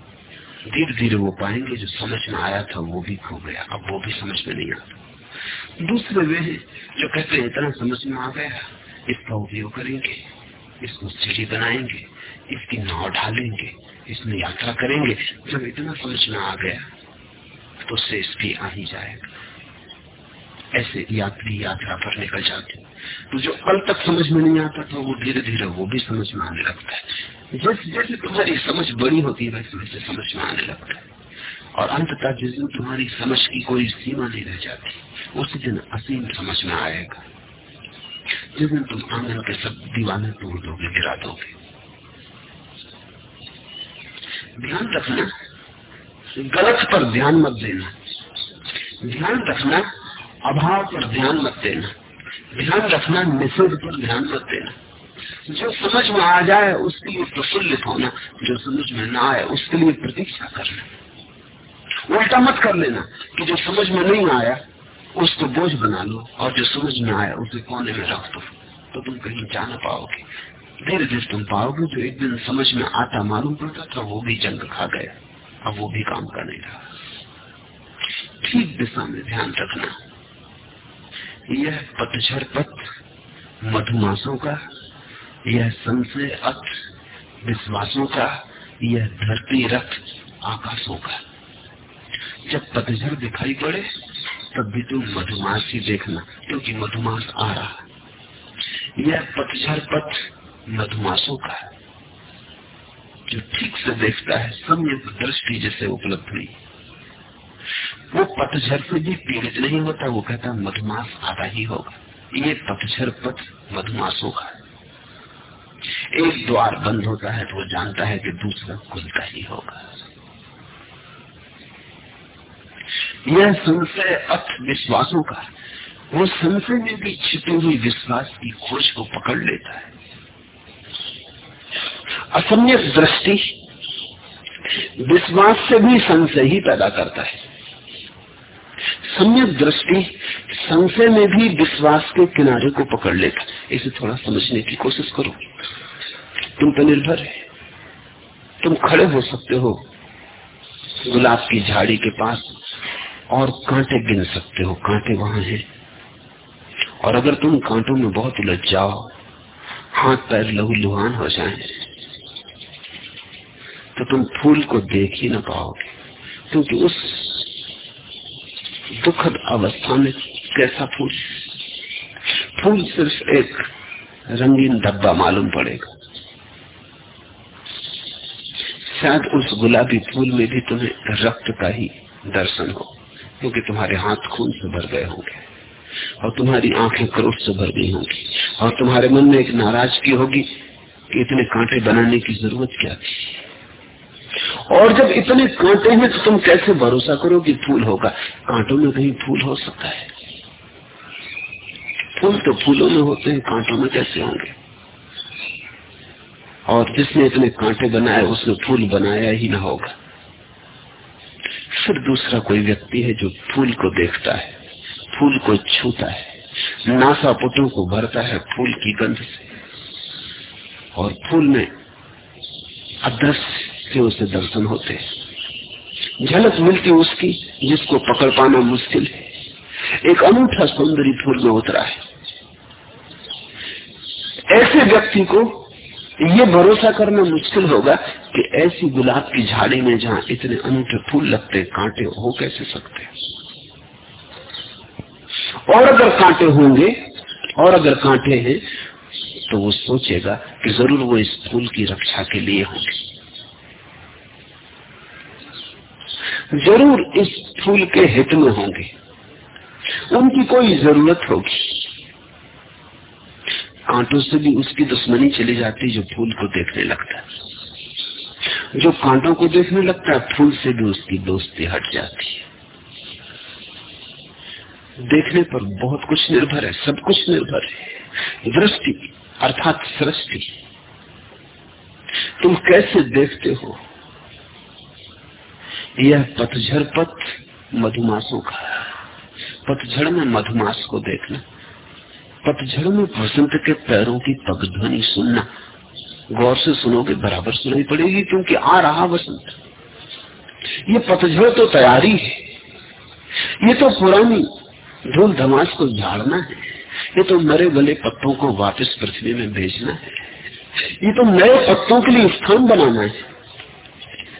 A: धीरे धीरे वो पाएँगे, जो समझ में आया था वो भी खो गया। अब वो भी समझ में नहीं आता। दूसरे वे जो कहते हैं, इतना समझ में आ गया। इसका उपयोग करेंगे, इसको सीढ़ी बनाएँगे, इसकी नाव ढालेंगे, इसमें यात्रा करेंगे। जब इतना समझ में आ गया तो शेष भी आ ही जाएगा। ऐसे यात्री यात्रा पर निकल जाते तो जो कल तक समझ में नहीं आता था, वो धीरे धीरे वो भी समझ में आने लगता है। जैसे जैसे तुम्हारी समझ बड़ी होती है, वैसे वैसे समझ में आने लगता है और अंततः जिस दिन तुम्हारी समझ की कोई सीमा नहीं रह जाती, उसी दिन असीम समझ में आएगा। जिस दिन तुम आँगन के सब दीवाने तोड़ दोगे, गिरा दोगे। ध्यान रखना, गलत पर ध्यान मत देना। ध्यान रखना, अभाव पर ध्यान मत देना। ध्यान रखना, निषेध पर ध्यान मत देना। जो समझ में आ जाए, उसके लिए प्रफुल्लित होना, जो समझ में ना आए, उसके लिए प्रतीक्षा करना। उल्टा मत कर लेना कि जो समझ में नहीं आया, उसको बोझ बना लो, और जो समझ में आया, उसे कोने में रख दो। तो तुम कहीं जा ना पाओगे। धीरे धीरे तुम पाओगे जो एक दिन समझ में आता मालूम पड़ता था, वो भी जंग खा गया। अब वो भी काम का नहीं रहा। ठीक दिशा में ध्यान रखना। यह पतझड़ पथ मधुमासों का यह संशय अथ विश्वासों का, यह धरती रथ आकाशों का। जब पतझड़ दिखाई पड़े, तब भी तुम मधुमास ही देखना, क्योंकि मधुमास आ रहा यह पतझड़ पथ मधुमासों का है। जो ठीक से देखता है सम्यक दृष्टि जैसे उपलब्ध हुई वो पतझर से भी पीड़ित नहीं होता, वो कहता मधुमास आता ही होगा। ये पतझर पथ मधुमासों का एक द्वार बंद होता है तो वो जानता है कि दूसरा खुलता ही होगा। यह संशय अथ विश्वासों का वो संशय में भी छिपी हुई विश्वास की खोज को पकड़ लेता है। असम्यक दृष्टि विश्वास से भी संशय ही पैदा करता है। सम्यक दृष्टि संशय में भी विश्वास के किनारे को पकड़ लेता इसे थोड़ा समझने की कोशिश करो। तुम पर निर्भर है। तुम खड़े हो सकते हो। गुलाब की झाड़ी के पास और कांटे गिन सकते हो। कांटे वहाँ हैं। और अगर तुम कांटों में बहुत उलझ जाओ, हाथ पैर लहू लुहान हो जाए तो तुम फूल को देख ही ना पाओगे, क्योंकि उस दुखद अवस्था में कैसा फूल? फूल सिर्फ़ एक रंगीन डब्बा मालूम पड़ेगा। शायद उस गुलाबी फूल में भी तुम्हें रक्त का ही दर्शन हो, क्योंकि तुम्हारे हाथ खून से भर गए होंगे, और तुम्हारी आँखें क्रोध से भर गई होंगी, और तुम्हारे मन में एक नाराज़गी होगी कि इतने कांटे बनाने की ज़रूरत क्या थी? और जब इतने कांटे हैं तो तुम कैसे भरोसा करो कि फूल होगा? कांटों में कहीं फूल हो सकता है। फूल तो फूलों में होते हैं, कांटों में कैसे होंगे? और जिसने इतने कांटे बनाए, उसने फूल बनाया ही ना होगा। फिर दूसरा कोई व्यक्ति है जो फूल को देखता है, फूल को छूता है, नासा पुटों को भरता है फूल की गंध से। और फूल में अदृश्य से उसे दर्शन होते हैं। झलक मिलती उसकी, जिसको पकड़ पाना मुश्किल है। एक अनूठा सौंदर्य फूल में उतरा है। ऐसे व्यक्ति को ये भरोसा करना मुश्किल होगा कि ऐसी गुलाब की झाड़ी में जहाँ इतने अनूठे फूल लगते कांटे हो कैसे सकते और अगर कांटे होंगे, और अगर कांटे हैं तो वो सोचेगा कि ज़रूर वो इस फूल की रक्षा के लिए होंगे। ज़रूर इस फूल के हित में होंगे। उनकी कोई ज़रूरत होगी। कांटों से भी उसकी दुश्मनी चली जाती जो फूल को देखने लगता है। जो कांटों को देखने लगता है, फूल से भी उसकी दोस्ती हट जाती है। देखने पर बहुत कुछ निर्भर है, सब कुछ निर्भर है। दृष्टि, अर्थात सृष्टि। तुम कैसे देखते हो? यह पतझर पथ मधुमासों का पतझड़ में मधुमास को देखना, पतझड़ में वसंत के पैरों की पगध्वनि सुनना, गौर से सुनोगे बराबर सुनाई पड़ेगी, क्योंकि आ रहा वसंत। ये पतझड़ तो तैयारी है। ये तो पुरानी धूल धमास को झाड़ना है। ये तो मरे गले पत्तों को वापस पृथ्वी में भेजना है। ये तो नए पत्तों के लिए स्थान बनाना है।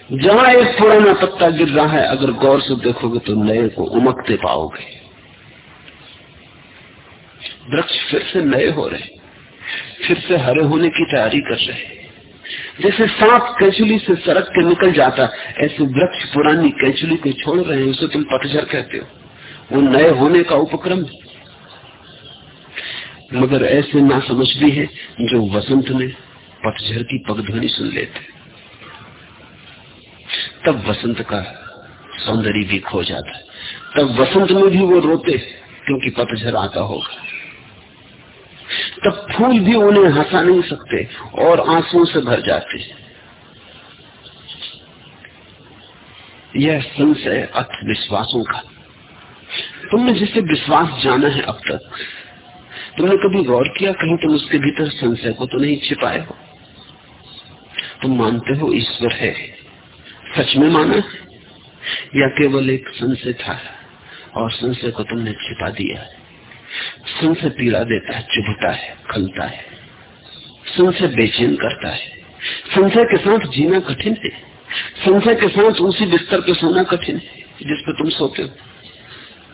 A: जहाँ एक पुराना पत्ता गिर रहा है, अगर गौर से देखोगे तो नए को उमकते पाओगे। वृक्ष फिर से नए हो रहे फिर से हरे होने की तैयारी कर रहे जैसे सांप कैचुली से सड़क के निकल जाता, ऐसे वृक्ष पुरानी कैचुली को छोड़ रहे हैं, उसे तुम पतझर कहते हो। वो नए होने का उपक्रम मगर ऐसे ना समझ भी है जो वसंत में पतझर की पगध्वनि सुन लेते तब वसंत का सौंदर्य भी खो जाता है। तब वसंत में भी वो रोते, क्योंकि पतझर आता होगा। तब फूल भी उन्हें हंसा नहीं सकते और आंसुओं से भर जाते यह संशय अर्थ विश्वासों का। तुमने जिसे विश्वास जाना है अब तक, तुमने कभी गौर किया कहीं तुम उसके भीतर संशय को तो नहीं छिपाए हो? तुम मानते हो ईश्वर है। सच में माना? है या केवल एक संशय था? और संशय को तुमने छिपा दिया है। संशय पीड़ा देता है, चुभता है, खलता है। संशय बेचैन करता है। संशय के साथ जीना कठिन है। संशय के साथ उसी बिस्तर पे सोना कठिन है, जिस पर तुम सोते हो।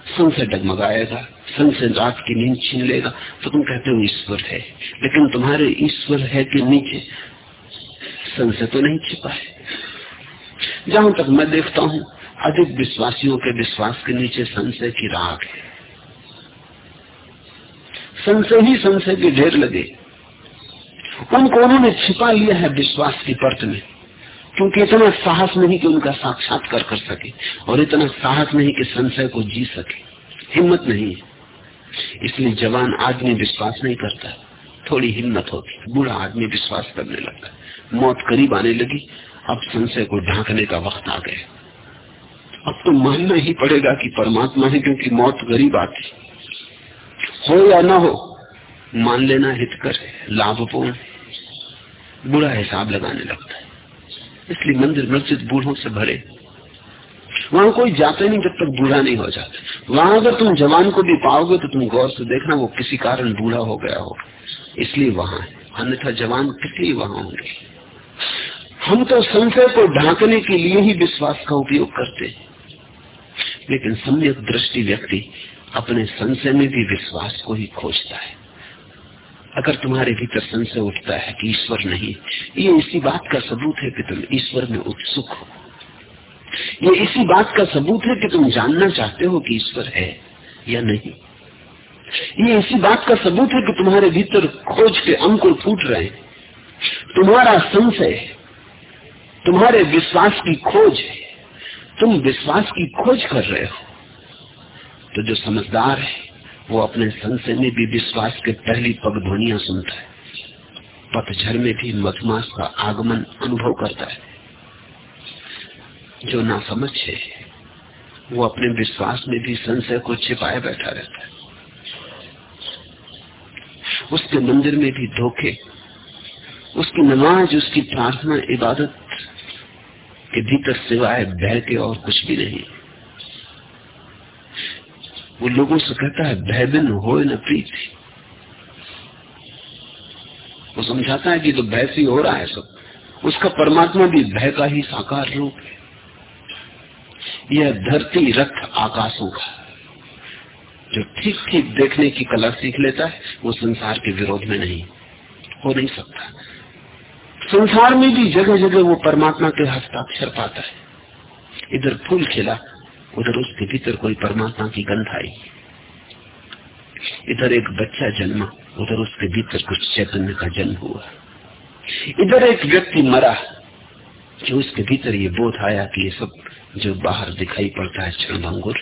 A: संशय डगमगाएगा, संशय रात की नींद छीन लेगा। तो तुम कहते हो, ईश्वर है। लेकिन तुम्हारे ईश्वर है कि नीचे? संशय तो नहीं छिपा है। जहाँ तक मैं देखता हूँ, अधिक विश्वासियों के विश्वास के नीचे संशय की राग है। संशय ही संशय के ढेर लगे। उनको उन्होंने छिपा लिया है विश्वास की परत में, क्योंकि इतना साहस नहीं कि उनका साक्षात्कार कर सके और इतना साहस नहीं कि संशय को जी सके। हिम्मत नहीं है। इसलिए जवान आदमी विश्वास नहीं करता, थोड़ी हिम्मत होती बूढ़ा आदमी विश्वास करने लगता मौत करीब आने लगी अब संशय को ढांकने का वक्त आ गया। अब तो मानना ही पड़ेगा कि परमात्मा है क्योंकि मौत गरीब आती हो या ना हो, मान लेना हितकर लाभपूर्ण बुरा हिसाब लगाने लगता है। इसलिए मंदिर मस्जिद बूढ़ों से भरे। वहाँ कोई जाते नहीं जब तक बूढ़ा नहीं हो जाता। वहाँ अगर तुम जवान को भी पाओगे तो तुम गौर से देखना वो किसी कारण बूढ़ा हो गया हो। इसलिए वहाँ है। अन्यथा जवान कितनी वहाँ होंगे। हम तो संशय को ढांकने के लिए ही विश्वास का उपयोग करते हैं। लेकिन सम्यक दृष्टि व्यक्ति अपने संशय में भी विश्वास को ही खोजता है। अगर तुम्हारे भीतर संशय उठता है कि ईश्वर नहीं, ये इसी बात का सबूत है कि तुम ईश्वर में उत्सुक हो। ये इसी बात का सबूत है कि तुम जानना चाहते हो कि ईश्वर है या नहीं। ये इसी बात का सबूत है कि तुम्हारे भीतर खोज के अंकुर फूट रहे तुम्हारा संशय तुम्हारे विश्वास की खोज है। तुम विश्वास की खोज कर रहे हो। तो जो समझदार है, वो अपने संशय में भी विश्वास के पहली पग ध्वनिया सुनता है। पतझर में भी मधुमास का आगमन अनुभव करता है। जो ना समझ है, वो अपने विश्वास में भी संशय को छिपाए बैठा रहता है। उसके मंदिर में भी धोखे, उसकी नमाज़, उसकी प्रार्थना, इबादत के भीतर सिवाय भय के और कुछ भी नहीं। वो लोगों से कहता है, भय बिन हो न प्रीति। वो समझाता है कि तो भय से हो रहा है सब, उसका परमात्मा भी भय का ही साकार रूप है। यह धरती रथ आकाशों का जो ठीक ठीक देखने की कला सीख लेता है, वो संसार के विरोध में नहीं, हो नहीं सकता। संसार में भी जगह जगह वो परमात्मा के हस्ताक्षर पाता है। इधर फूल खिला, उधर उसके भीतर कोई परमात्मा की गंध आई। इधर एक बच्चा जन्मा, उधर उसके भीतर कुछ चैतन्य का जन्म हुआ। इधर एक व्यक्ति मरा कि उसके भीतर ये बोध आया कि ये सब जो बाहर दिखाई पड़ता है क्षण भंगुर।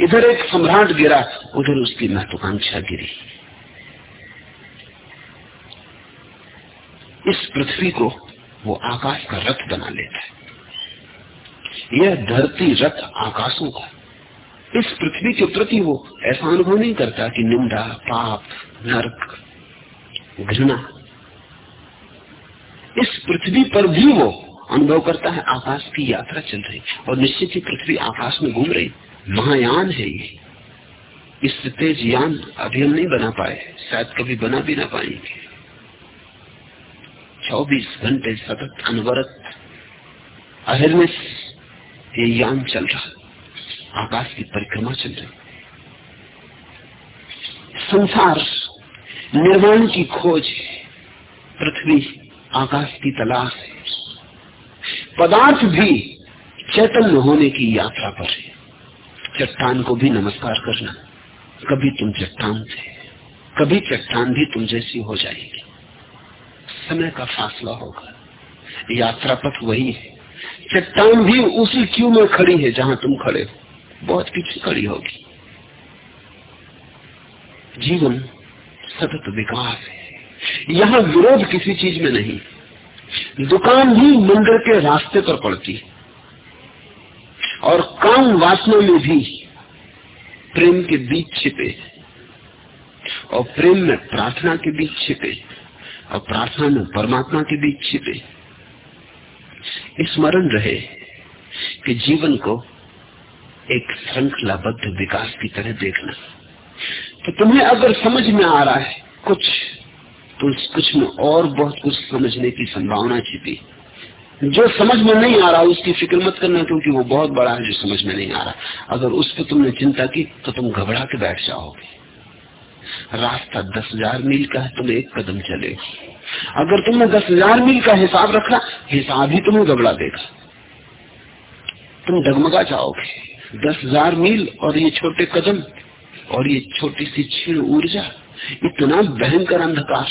A: इधर एक सम्राट गिरा, उधर उसकी महत्वाकांक्षा गिरी। इस पृथ्वी को वो आकाश का रथ बना लेता है। यह धरती रथ आकाशों का इस पृथ्वी के प्रति वो ऐसा अनुभव नहीं करता कि निंदा, पाप, नरक, घृणा। इस पृथ्वी पर भी वो अनुभव करता है, आकाश की यात्रा चल रही। और निश्चित ही पृथ्वी आकाश में घूम रही। महायान है ये। इससे तेज यान अभी हम नहीं बना पाए, शायद कभी बना भी ना पाएँगे। चौबीस घंटे सतत अनवरत अहिर्निश ये यान चल रहा आकाश की परिक्रमा चल रही संसार निर्माण की खोज है। पृथ्वी आकाश की तलाश है। पदार्थ भी चैतन्य होने की यात्रा पर है। चट्टान को भी नमस्कार करना। कभी तुम चट्टान थे कभी चट्टान भी तुम जैसी हो जाएगी। समय का फासला होगा। यात्रा पथ वही है। चट्टान भी उसी क्यू में खड़ी है जहाँ तुम खड़े हो। बहुत पीछे खड़ी होगी। जीवन सतत विकास है। यहाँ विरोध किसी चीज़ में नहीं। दुकान भी मंदिर के रास्ते पर पड़ती और काम वासना में भी प्रेम के बीच छिपे और प्रेम में प्रार्थना के बीच छिपे और प्रार्थना में परमात्मा के बीच छिपे। स्मरण रहे कि जीवन को एक श्रृंखलाबद्ध विकास की तरह देखना। तो तुम्हें अगर समझ में आ रहा है कुछ तो कुछ में और बहुत कुछ समझने की संभावना छिपी। जो समझ में नहीं आ रहा, उसकी फ़िक्र मत करना, क्योंकि वो बहुत बड़ा है जो समझ में नहीं आ रहा। अगर उस पर तुमने चिंता की तो तुम घबरा के बैठ जाओगे। रास्ता दस हज़ार मील का है, तुम एक कदम चले। अगर तुमने दस हज़ार मील का हिसाब रखा, हिसाब ही तुम्हें घबरा देगा। तुम डगमगा जाओगे। दस हज़ार मील और ये छोटे कदम और ये छोटी सी क्षीण ऊर्जा, इतना भयंकर अंधकार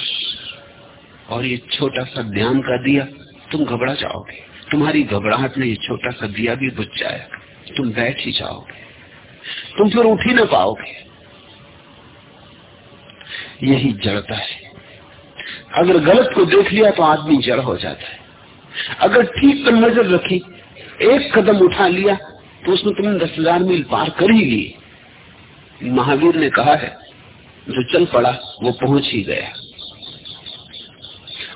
A: और ये छोटा सा ध्यान का दिया, तुम घबरा जाओगे। तुम्हारी घबराहट में ये छोटा सा दिया भी बुझ जाएगा। तुम बैठ ही जाओगे। तुम फिर उठ ही ना पाओगे। यही जड़ता है। अगर गलत को देख लिया तो आदमी जड़ हो जाता है। अगर ठीक पर नज़र रखी, एक कदम उठा लिया तो उसमें तुमने दस हज़ार मील पार कर ही ली महावीर ने कहा है, जो चल पड़ा, वो पहुँच ही गया।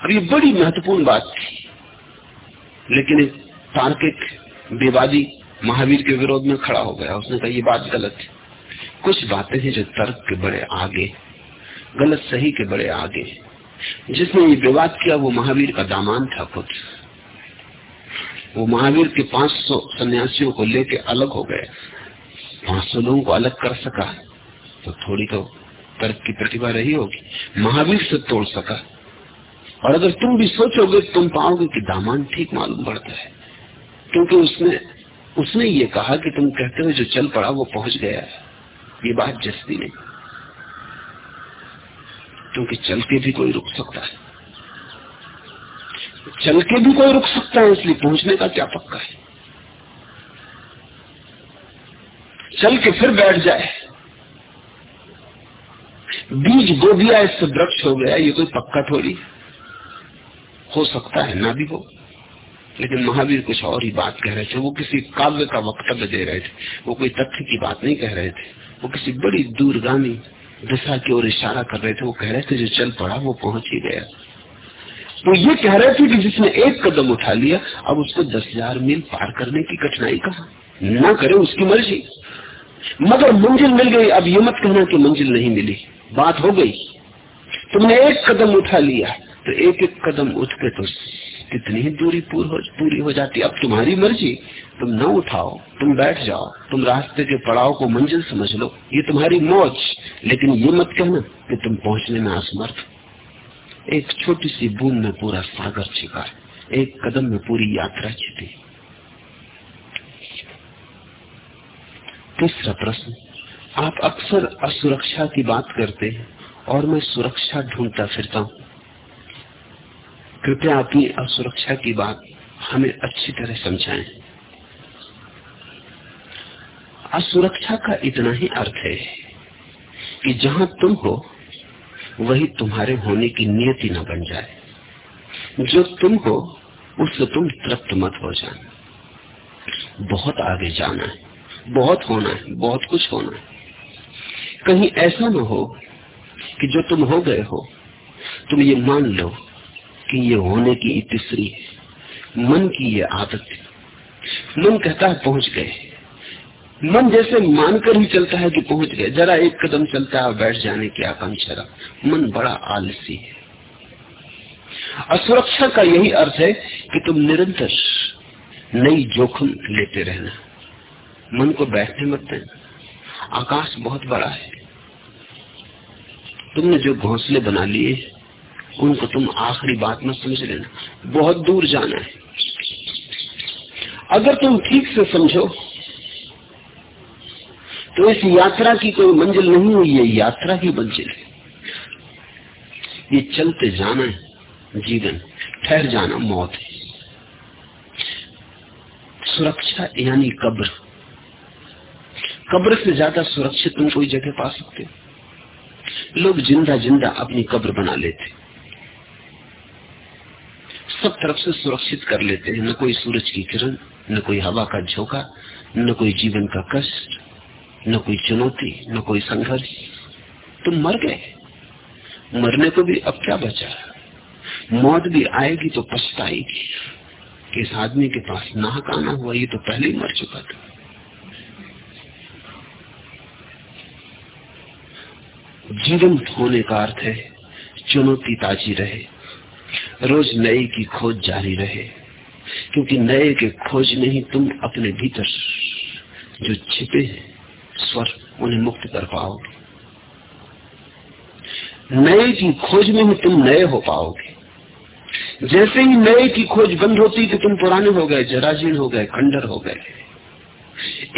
A: अब ये बड़ी महत्वपूर्ण बात थी। लेकिन एक तार्किक विवादी महावीर के विरोध में खड़ा हो गया। उसने कहा, ये बात गलत है। कुछ बातें हैं जो तर्क के बड़े आगे गलत सही के बड़े आगे। जिसने ये विवाद किया, वो महावीर का दामान था खुद। वो महावीर के 500 सन्यासियों को लेके अलग हो गए। 500 लोगों को अलग कर सका। तो थोड़ी तो तर्क की प्रतिभा रही होगी। महावीर से तोड़ सका। और अगर तुम भी सोचोगे, तुम पाओगे कि दामान ठीक मालूम पड़ता है। क्योंकि उसने उसने ये कहा कि तुम कहते हो, जो चल पड़ा वो पहुँच गया ये बात जस्ती नहीं। क्योंकि चल के भी कोई रुक सकता है। चल के भी कोई रुक सकता है, इसलिए पहुँचने का क्या पक्का है? चल के फिर बैठ जाए। बीज बो दिया, इससे वृक्ष हो गया, ये कोई पक्का थोड़ी। हो सकता है ना भी हो, लेकिन महावीर कुछ और ही बात कह रहे थे। वो किसी काव्य का वक्तव्य दे रहे थे। वो कोई तथ्य की बात नहीं कह रहे थे। वो किसी बड़ी दूरगामी दिशा की ओर इशारा कर रहे थे वो कह रहे थे जो चल पड़ा वो पहुँच ही गया। वो ये कह रहे थे कि जिसने एक कदम उठा लिया अब उसको दस हज़ार मील पार करने की कठिनाई कहा? ना करे उसकी मर्ज़ी। मगर मंजिल मिल गई अब ये मत कहना कि मंजिल नहीं मिली। बात हो गई। तुमने एक कदम उठा लिया तो एक एक कदम उठ के तो कितनी ही दूरी पूरी हो, पूरी हो जाती। अब तुम्हारी मर्ज़ी तुम न उठाओ तुम बैठ जाओ तुम रास्ते के पड़ाव को मंजिल समझ लो। ये तुम्हारी मौज। लेकिन ये मत कहना कि तुम पहुँचने में असमर्थ एक छोटी सी बूंद में पूरा सागर छिपा है। एक कदम में पूरी यात्रा छिपी तीसरा प्रश्न, आप अक्सर असुरक्षा की बात करते हैं और मैं सुरक्षा ढूंढता फिरता हूँ। कृपया अपनी असुरक्षा की बात हमें अच्छी तरह समझाएँ। असुरक्षा का इतना ही अर्थ है कि जहाँ तुम हो, वही तुम्हारे होने की नियति न बन जाए। जो तुम हो, उससे तुम तृप्त मत हो जाना। बहुत आगे जाना है, बहुत होना है, बहुत कुछ होना है। कहीं ऐसा न हो कि जो तुम हो गए हो, तुम ये मान लो कि ये होने की तीसरी मन की ये आदत मन कहता है, पहुँच गए। मन जैसे मानकर ही चलता है कि पहुँच गए जरा एक कदम चलता है, बैठ जाने की आकांक्षा मन बड़ा आलसी है। असुरक्षा का यही अर्थ है कि तुम निरंतर नई जोखिम लेते रहना। मन को बैठने मत देना। आकाश बहुत बड़ा है। तुमने जो घोंसले बना लिए, उनको तुम आखिरी बात में समझ लेना। बहुत दूर जाना है। अगर तुम ठीक से समझो तो इस यात्रा की कोई मंजिल नहीं हुई, ये यात्रा की मंजिल है। ये चलते जाना है, जीवन, ठहर जाना, मौत है। सुरक्षा यानी कब्र। कब्र से ज़्यादा सुरक्षित तुम कोई जगह पा सकते हो। लोग ज़िंदा ज़िंदा अपनी कब्र बना लेते सब तरफ़ से सुरक्षित कर लेते हैं। न कोई सूरज की किरण, न कोई हवा का झोंका, न कोई जीवन का कष्ट। न कोई चुनौती, न कोई संघर्ष। तुम मर गए। मरने को भी अब क्या बचा? मौत भी आएगी तो पछताएगी। कि इस आदमी के पास नाहक आना हुआ, ये तो पहले ही मर चुका था। जीवंत होने का अर्थ है, चुनौती ताजी रहे। रोज नए की खोज जारी रहे। क्योंकि नए के खोज में ही तुम अपने भीतर जो छिपे स्वर, उन्हें मुक्त कर पाओगे नए की खोज में ही तुम नए हो पाओगे। जैसे ही नए की खोज बंद होती कि तुम पुराने हो गए, जराजीर्ण हो गए, खंडर हो गए।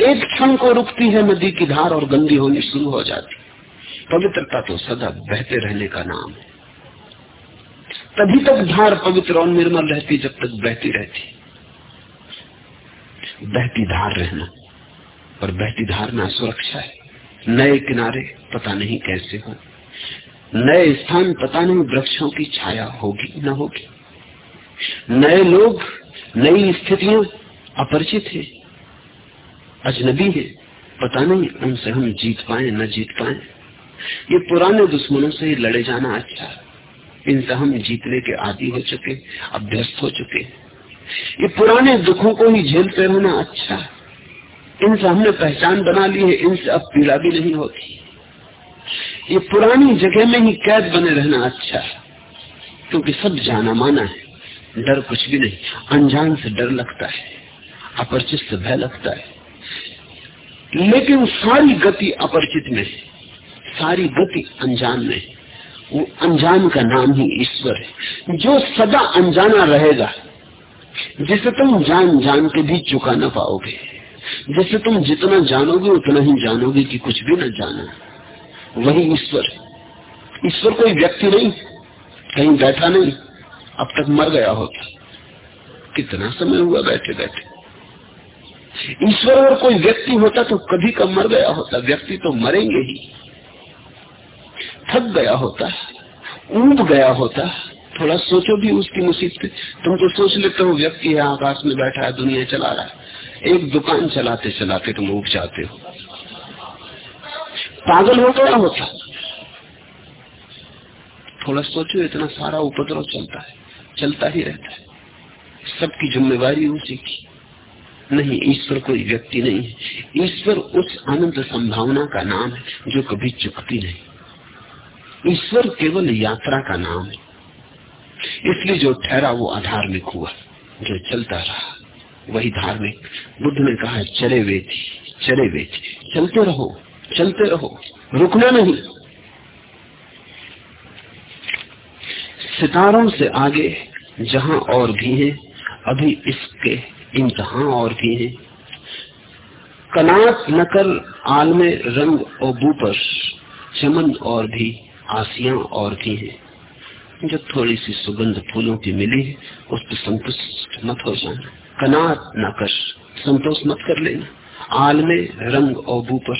A: एक क्षण को रुकती है नदी की धार और गंदी होनी शुरू हो जाती। पवित्रता तो सदा बहते रहने का नाम है। तभी तक धार पवित्र और निर्मल रहती, जब तक बहती रहती। बहती धार रहना। और बहती धार में सुरक्षा है। नए किनारे पता नहीं कैसे हो। नए स्थान पता नहीं वृक्षों की छाया होगी न होगी। नए लोग, नई स्थितियाँ अपरिचित है। अजनबी है। पता नहीं उनसे हम जीत पाए, न जीत पाए। ये पुराने दुश्मनों से ही लड़े जाना अच्छा। है इनसे हम जीतने के आदि हो चुके, अभ्यस्त हो चुके। ये पुराने दुखों को ही झेलते रहना अच्छा। इनसे हमने पहचान बना ली है, इनसे अब पीड़ा भी नहीं होती। ये पुरानी जगह में ही कैद बने रहना अच्छा है, क्योंकि सब जाना माना है, डर कुछ भी नहीं। अनजान से डर लगता है, अपरिचित से भय लगता है। लेकिन सारी गति अपरिचित में सारी गति अनजान में वो अनजान का नाम ही ईश्वर है। जो सदा अनजाना रहेगा, जिसे तुम जान जान के भी चुका ना पाओगे। जैसे तुम जितना जानोगे, उतना ही जानोगे कि कुछ भी न जाना। वही ईश्वर। ईश्वर कोई व्यक्ति नहीं, कहीं बैठा नहीं, अब तक मर गया होता। कितना समय हुआ बैठे बैठे ईश्वर अगर कोई व्यक्ति होता तो कभी कब मर गया होता, व्यक्ति तो मरेंगे ही। थक गया होता, ऊब गया होता, थोड़ा सोचो भी उसकी मुसीबत। तुम तो सोच लेते हो, व्यक्ति है, आकाश में बैठा है, दुनिया चला रहा है। एक दुकान चलाते चलाते तुम उग जाते हो। पागल हो गया होता। थोड़ा सोचो, इतना सारा उपद्रव चलता है, चलता ही रहता है। सबकी जिम्मेवारी उसी की। नहीं, ईश्वर कोई व्यक्ति नहीं है। ईश्वर उस आनंद संभावना का नाम है, जो कभी चुकती नहीं। ईश्वर केवल यात्रा का नाम है। इसलिए जो ठहरा, वो अधार्मिक हुआ, जो चलता रहा। वही धार्मिक। बुद्ध ने कहा, चले वे थी चले वे थी चलते रहो चलते रहो, रुकना नहीं। सितारों से आगे जहाँ और भी है, अभी इसके इम्तहा और भी है। कनात नकल आल में रंग और बूपर, चमन और भी आसिया और भी है। जो थोड़ी सी सुगंध फूलों की मिली है उस पर संतुष्ट मत हो जाना। कनात न कर संतोष मत कर लेना। आल में रंग और बूपर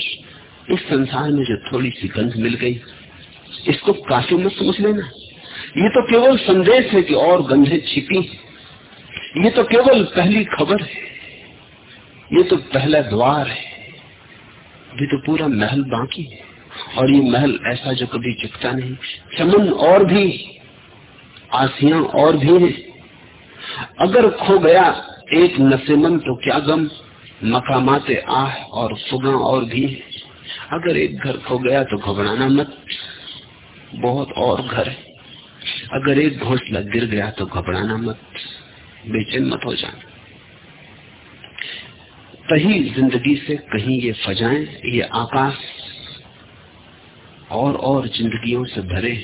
A: इस संसार में जो थोड़ी सी गंध मिल गई, इसको काफ़ी मत समझ लेना। ये तो केवल संदेश है कि और गंधे छिपी ये तो केवल पहली खबर है। ये तो पहला द्वार है। ये तो पूरा महल बाकी है। और ये महल ऐसा जो कभी चुकता नहीं। चमन और भी, आसिया और भी है। अगर खो गया एक नसेमन तो क्या गम? मकामाते आह और सुगा और भी है अगर एक घर खो गया तो घबराना मत। बहुत और घर है। अगर एक घोसला गिर गया तो घबराना मत। बेचैन मत हो जाना। कहीं ज़िंदगी से कहीं ये फजाएँ, ये आकाश और और जिंदगियों से भरे,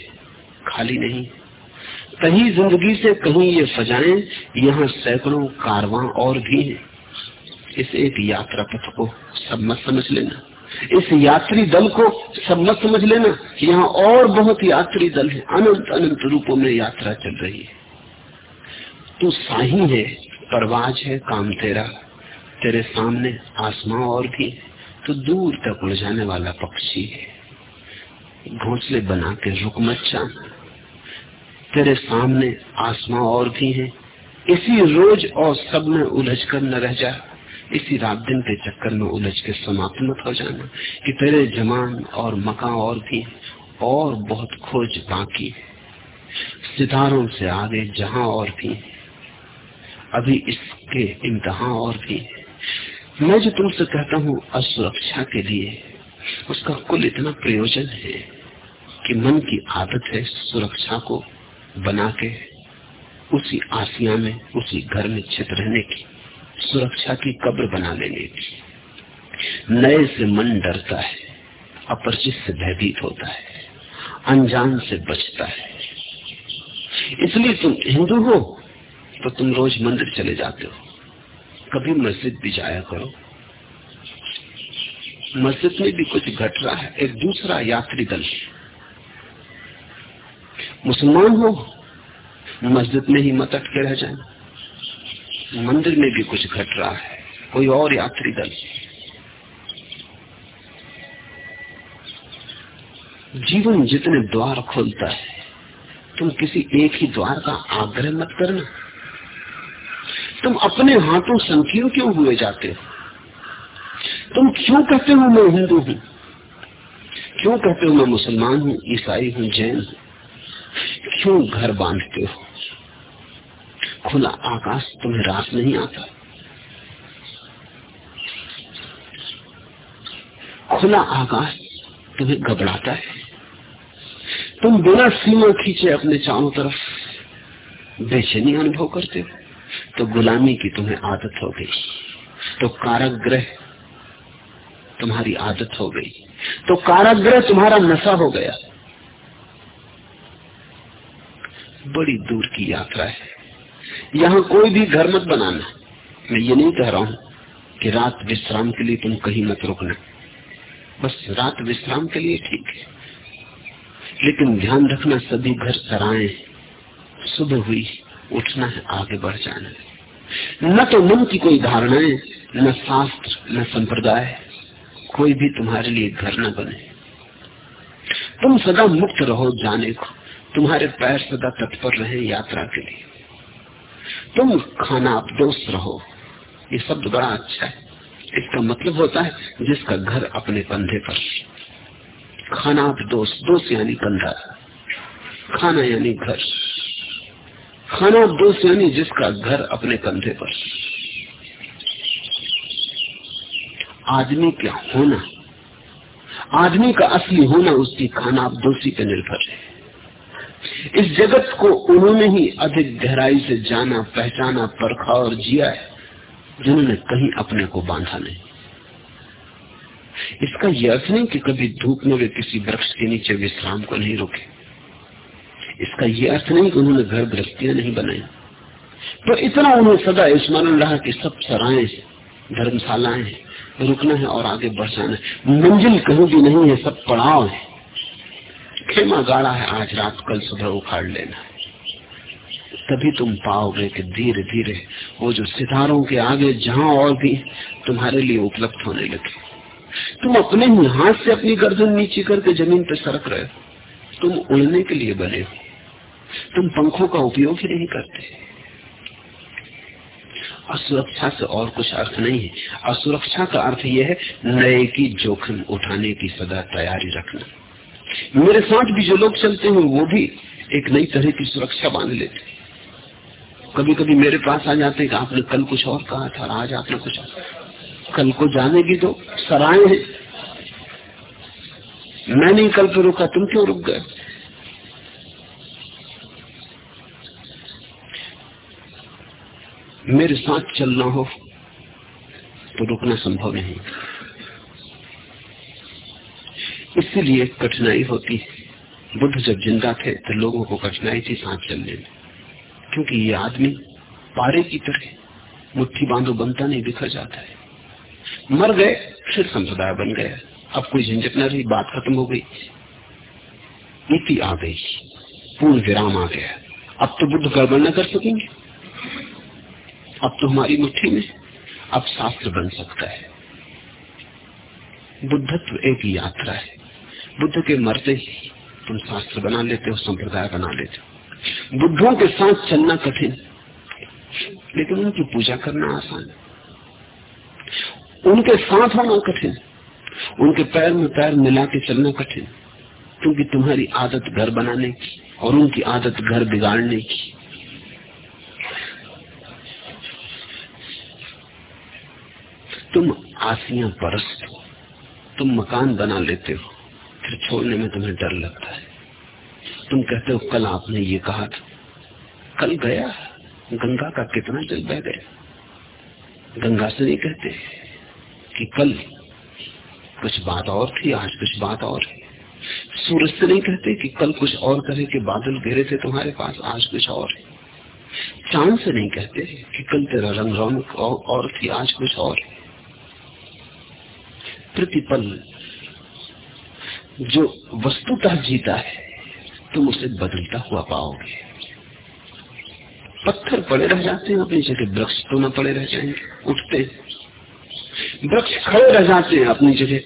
A: खाली नहीं। कहीं ज़िंदगी से कहीं ये फजाएँ यहाँ सैकड़ों कारवां और भी हैं। इस एक यात्रा पथ को सब मत समझ लेना। इस यात्री दल को सब मत समझ लेना। यहाँ और बहुत यात्री दल है। अनंत अनंत रूपों में यात्रा चल रही है। तू साही है, परवाज है काम तेरा। तेरे सामने आसमां और भी है। तो दूर तक उड़ जाने वाला पक्षी है। घोंसले बना के रुक मत जाना। तेरे सामने आसमां और भी है। इसी रोज और सब में उलझ कर न रह जा। इसी रात दिन के चक्कर में उलझ के समाप्त मत हो जाना कि तेरे जमान और मका और भी और बहुत खोज बाकी है। सितारों से आगे जहाँ और भी अभी इसके इम्तहा और भी मैं जो तुमसे कहता हूँ, असुरक्षा के लिए, उसका कुल इतना प्रयोजन है कि मन की आदत है सुरक्षा को बना के उसी आसिया में, उसी घर में छिप रहने की, सुरक्षा की कब्र बना लेने की। नए से मन डरता है, अपरिचित से भयभीत होता है, अनजान से बचता है। इसलिए तुम हिंदू हो तो तुम रोज मंदिर चले जाते हो। कभी मस्जिद भी जाया करो। मस्जिद में भी कुछ घट रहा है, एक दूसरा यात्री दल। मुसलमान हो, मस्जिद में ही मत अटके रह जाए। मंदिर में भी कुछ घट रहा है, कोई और यात्री दल। जीवन जितने द्वार खोलता है, तुम किसी एक ही द्वार का आग्रह मत करना। तुम अपने हाथों संकीर्ण क्यों हुए जाते हो? तुम क्यों कहते हो मैं हिंदू हूँ? क्यों कहते हो मैं मुसलमान हूँ, ईसाई हूँ, जैन हूँ? क्यों घर बांधते हो? खुला आकाश तुम्हें रात नहीं आता। खुला आकाश तुम्हें घबराता है। तुम बिना सीमा खींचे अपने चारों तरफ़ बेचैनी अनुभव करते हो। तो गुलामी की तुम्हें आदत हो गई। तो काराग्रह तुम्हारी आदत हो गई। तो काराग्रह तुम्हारा नशा हो गया। बड़ी दूर की यात्रा है। यहाँ कोई भी घर मत बनाना। मैं ये नहीं कह रहा हूँ कि रात विश्राम के लिए तुम कहीं मत रुकना। बस रात विश्राम के लिए ठीक है। लेकिन ध्यान रखना, सभी घर सराए। सुबह हुई, उठना है, आगे बढ़ जाना है। न तो मन की कोई धारणाएँ न शास्त्र, न संप्रदाय। कोई भी तुम्हारे लिए घर न बने। तुम सदा मुक्त रहो, जाने को। तुम्हारे पैर सदा तत्पर रहे यात्रा के लिए। तुम खाना आप दोस्त रहो। ये शब्द बड़ा अच्छा है। इसका मतलब होता है जिसका घर अपने कंधे पर। खाना दोस्त दोस्त यानी कंधा। खाना यानी घर। खाना दोस्त यानी जिसका घर अपने कंधे पर। आदमी क्या होना। आदमी का असली होना उसकी खाना आप दोषी पर निर्भर है। इस जगत को उन्होंने ही अधिक गहराई से जाना, पहचाना, परखा और जिया है, जिन्होंने कहीं अपने को बांधा नहीं। इसका यह अर्थ नहीं कि कभी धूप में वे किसी वृक्ष के नीचे विश्राम को नहीं रोके। इसका यह अर्थ नहीं कि उन्होंने घर गृहस्थियाँ नहीं बनाई। तो इतना उन्हें सदा स्मरण रहा कि सब सराय धर्मशालाएँ रुकना है और आगे बढ़ जाना है। मंजिल कहीं भी नहीं है, सब पड़ाव है। खेमा गाड़ा है, आज रात कल सुबह उखाड़ लेना तभी तुम पाओगे कि धीरे धीरे वो जो सितारों के आगे जहाँ और भी तुम्हारे लिए उपलब्ध होने लगे। तुम अपने ही हाथ से अपनी गर्दन नीचे करके ज़मीन पर सरक रहे हो। तुम उड़ने के लिए बने हो। तुम पंखों का उपयोग ही नहीं करते। असुरक्षा से और कुछ अर्थ नहीं है। असुरक्षा का अर्थ यह है, नए की जोखिम उठाने की सदा तैयारी रखना। मेरे साथ भी जो लोग चलते हैं, वो भी एक नई तरह की सुरक्षा बाँध लेते कभी कभी मेरे पास आ जाते कि आपने कल कुछ और कहा था और आज आपने कुछ और कल को जाने की तो सराय है। मैं नहीं कल पे रुका, तुम क्यों रुक गए? मेरे साथ चलना हो तो रुकना संभव नहीं। इसीलिए कठिनाई होती। है बुद्ध जब ज़िंदा थे तो लोगों को कठिनाई थी सांस चलने में क्योंकि ये आदमी पारे की तरह मुट्ठी बांधो बनता नहीं, बिखर जाता है। मर गए, फिर संप्रदाय बन गया। अब कोई झंझट न रही, बात खत्म हो गई। नीति आ गई। पूर्ण विराम आ गया। अब तो बुद्ध गड़बड़ न कर सकेंगे। अब तो हमारी मुट्ठी में अब शास्त्र बन सकता है। बुद्धत्व एक यात्रा है। बुद्ध के मरते ही तुम शास्त्र बना लेते हो, संप्रदाय बना लेते हो। बुद्धों के साथ चलना कठिन, लेकिन उनकी पूजा करना आसान है। उनके साथ होना कठिन, उनके पैर में पैर मिला के चलना कठिन, क्योंकि तुम्हारी आदत घर बनाने की और उनकी आदत घर बिगाड़ने की। तुम आसियाँ परस्त हो, तुम मकान बना लेते हो फिर छोड़ने में तुम्हें डर लगता है। तुम कहते हो, कल आपने ये कहा था। कल गया? गंगा का कितना जल बह गया? गंगा से नहीं कहते कि कल कुछ बात और थी, आज कुछ बात और है। सूरज से नहीं कहते कि कल कुछ और तरह के बादल घेरे थे तुम्हारे पास, आज कुछ और है। चाँद से नहीं कहते कि कल तेरा रंग रौनक और थी, आज कुछ और है। प्रतिपल जो वस्तुतः जीता है, तुम उसे बदलता हुआ पाओगे। पत्थर पड़े रह जाते हैं, अपनी जगह वृक्ष तो न पड़े रह जाएँगे, उठते वृक्ष खड़े रह जाते हैं अपनी जगह।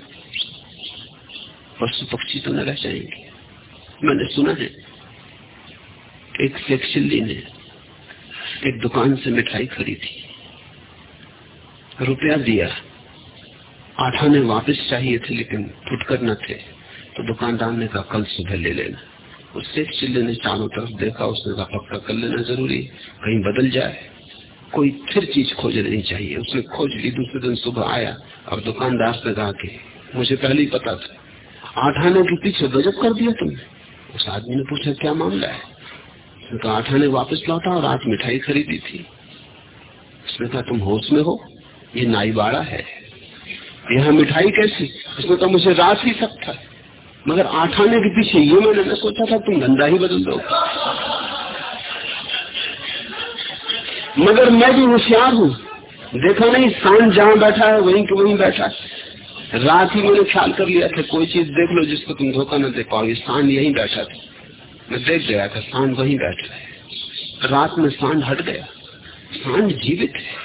A: पशु पक्षी तो न रह जाएँगे। मैंने सुना है, एक सेक्सिल्ली ने एक दुकान से मिठाई खरीदी। रुपया दिया। आठाने वापस चाहिए थे, लेकिन फुटकर न थे। तो दुकानदार ने कहा, कल सुबह ले लेना। उससे चिल्ले ने चारों तरफ़ देखा, उसने कहा, पक्का कर लेना, ज़रूरी कहीं बदल जाए, कोई फिर चीज़ खोज नहीं चाहिए। उसने खोज ली, दूसरे दिन सुबह आया, और दुकानदार से कहा कि, मुझे पहले ही पता था। आठ आने के पीछे गजब कर दिया तुमने। उस आदमी ने पूछा, क्या मामला है? उसने कहा आठ आने वापस लौटा और आज मिठाई खरीदी थी। उसने कहा, तुम होश में हो? ये नाईबाड़ा है। यहाँ मिठाई कैसी? उसने कहा मुझे रात ही सकता है मगर आठ आने के पीछे ये मैंने न सोचा था, तुम धंधा ही बदल दो। मगर मैं भी होशियार हूँ। देखा नहीं, साँझ जहाँ बैठा है, वहीं के वहीं बैठा है। रात ही मैंने ख्याल कर लिया था, कोई चीज़ देख लो जिसको तुम धोखा न दे पाओगे। साँझ यहीं बैठा था। मैं देख गया था, साँझ वहीं बैठा है। रात में साँझ हट गया। साँझ जीवित है।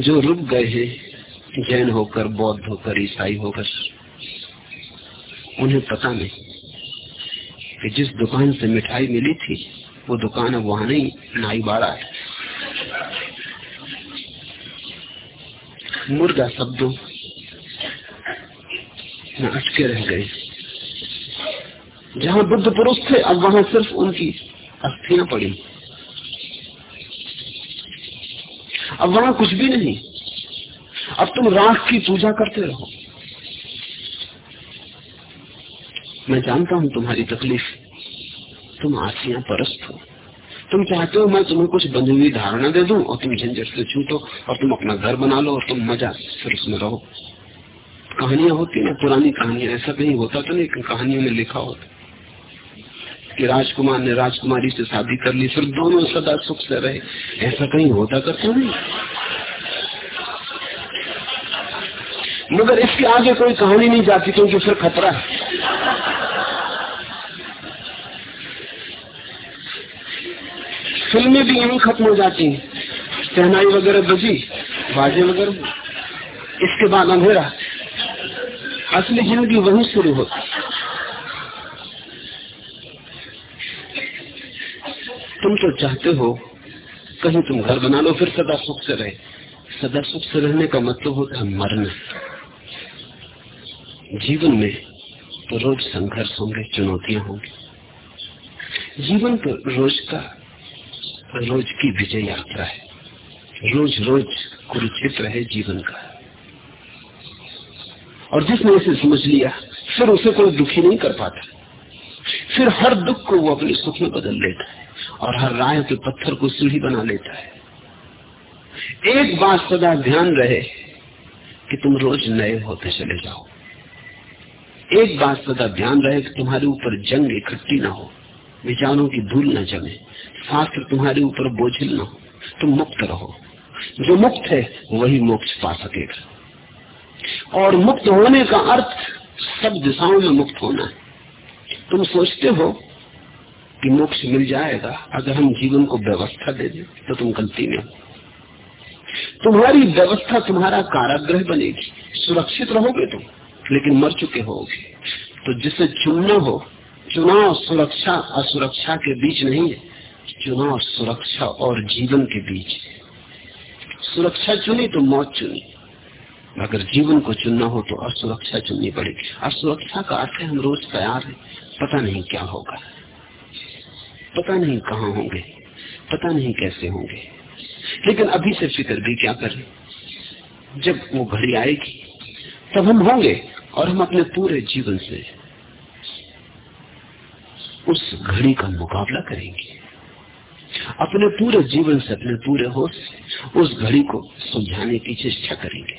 A: जो रुक गए हैं जैन होकर, बौद्ध होकर, ईसाई होकर, उन्हें पता नहीं कि जिस दुकान से मिठाई मिली थी, वो दुकान अब वहाँ नहीं नाई बाड़ा है। मुर्दा शब्दों में अटके रह गए। जहाँ बुद्ध पुरुष थे, अब वहाँ सिर्फ़ उनकी अस्थियाँ पड़ी। अब वहाँ कुछ भी नहीं। अब तुम राख की पूजा करते रहो। मैं जानता हूँ तुम्हारी तकलीफ़। तुम आसिया परस्त हो। तुम चाहते हो मैं तुम्हें कुछ बंधी हुई धारणा दे दूँ और तुम झंझट से छूटो और तुम अपना घर बना लो और तुम मज़ा फिर उसमें रहो। कहानियाँ होती ना पुरानी कहानियाँ। ऐसा कहीं होता तो नहीं कहानियों में लिखा होता। कि राजकुमार ने राजकुमारी से शादी कर ली, फिर दोनों सदा सुख से रहे। ऐसा कहीं होता करता तो नहीं। मगर इसके आगे कोई कहानी नहीं जाती क्योंकि फिर खतरा है। फ़िल्में भी यही खत्म हो जाती हैं। सहनाई वगैरह बजी, बाजे वगैरह इसके बाद अंधेरा। असली ज़िंदगी वहीं शुरू होती तुम तो चाहते हो, कहीं तुम घर बना लो, फिर सदा सुख से रहे। सदा सुख से रहने का मतलब होता है मरना। जीवन में तो रोज संघर्ष होंगे, चुनौतियाँ होंगी। जीवन तो रोज का, रोज की विजय यात्रा है। रोज रोज कुरुक्षेत्र है जीवन का। और जिसने इसे समझ लिया, फिर उसे कोई दुखी नहीं कर पाता। फिर हर दुख को वो अपने सुख में बदल लेता है और हर राय के पत्थर को सीढ़ी बना लेता है। एक बात सदा ध्यान रहे कि तुम रोज नए होते चले जाओ। एक बात सदा ध्यान रहे कि तुम्हारे ऊपर जंग इकट्ठी ना हो। विचारों की धूल न जमे। शास्त्र तुम्हारे ऊपर बोझिल ना हो। तुम मुक्त रहो। जो मुक्त है, वही मोक्ष पा सकेगा। और मुक्त होने का अर्थ सब दिशाओं में मुक्त होना है। तुम सोचते हो कि मोक्ष मिल जाएगा, अगर हम जीवन को व्यवस्था दे दें तो तुम गलती में हो। तुम्हारी व्यवस्था तुम्हारा कारागृह बनेगी। सुरक्षित रहोगे तुम। लेकिन मर चुके होगे। तो जिसे चुनना हो, चुनाव सुरक्षा असुरक्षा के बीच नहीं है, चुनाव सुरक्षा और जीवन के बीच सुरक्षा चुनी तो मौत चुनी। अगर जीवन को चुनना हो तो असुरक्षा चुननी पड़ेगी। असुरक्षा का अर्थ है, हम रोज तैयार है, पता नहीं क्या होगा। पता नहीं कहाँ होंगे, पता नहीं कैसे होंगे। लेकिन अभी से फ़िक्र भी क्या करें? जब वो घड़ी आएगी, तब हम होंगे। और हम अपने पूरे जीवन से उस घड़ी का मुकाबला करेंगे। अपने पूरे जीवन से अपने पूरे होश से उस घड़ी को सुलझाने की चेष्टा करेंगे।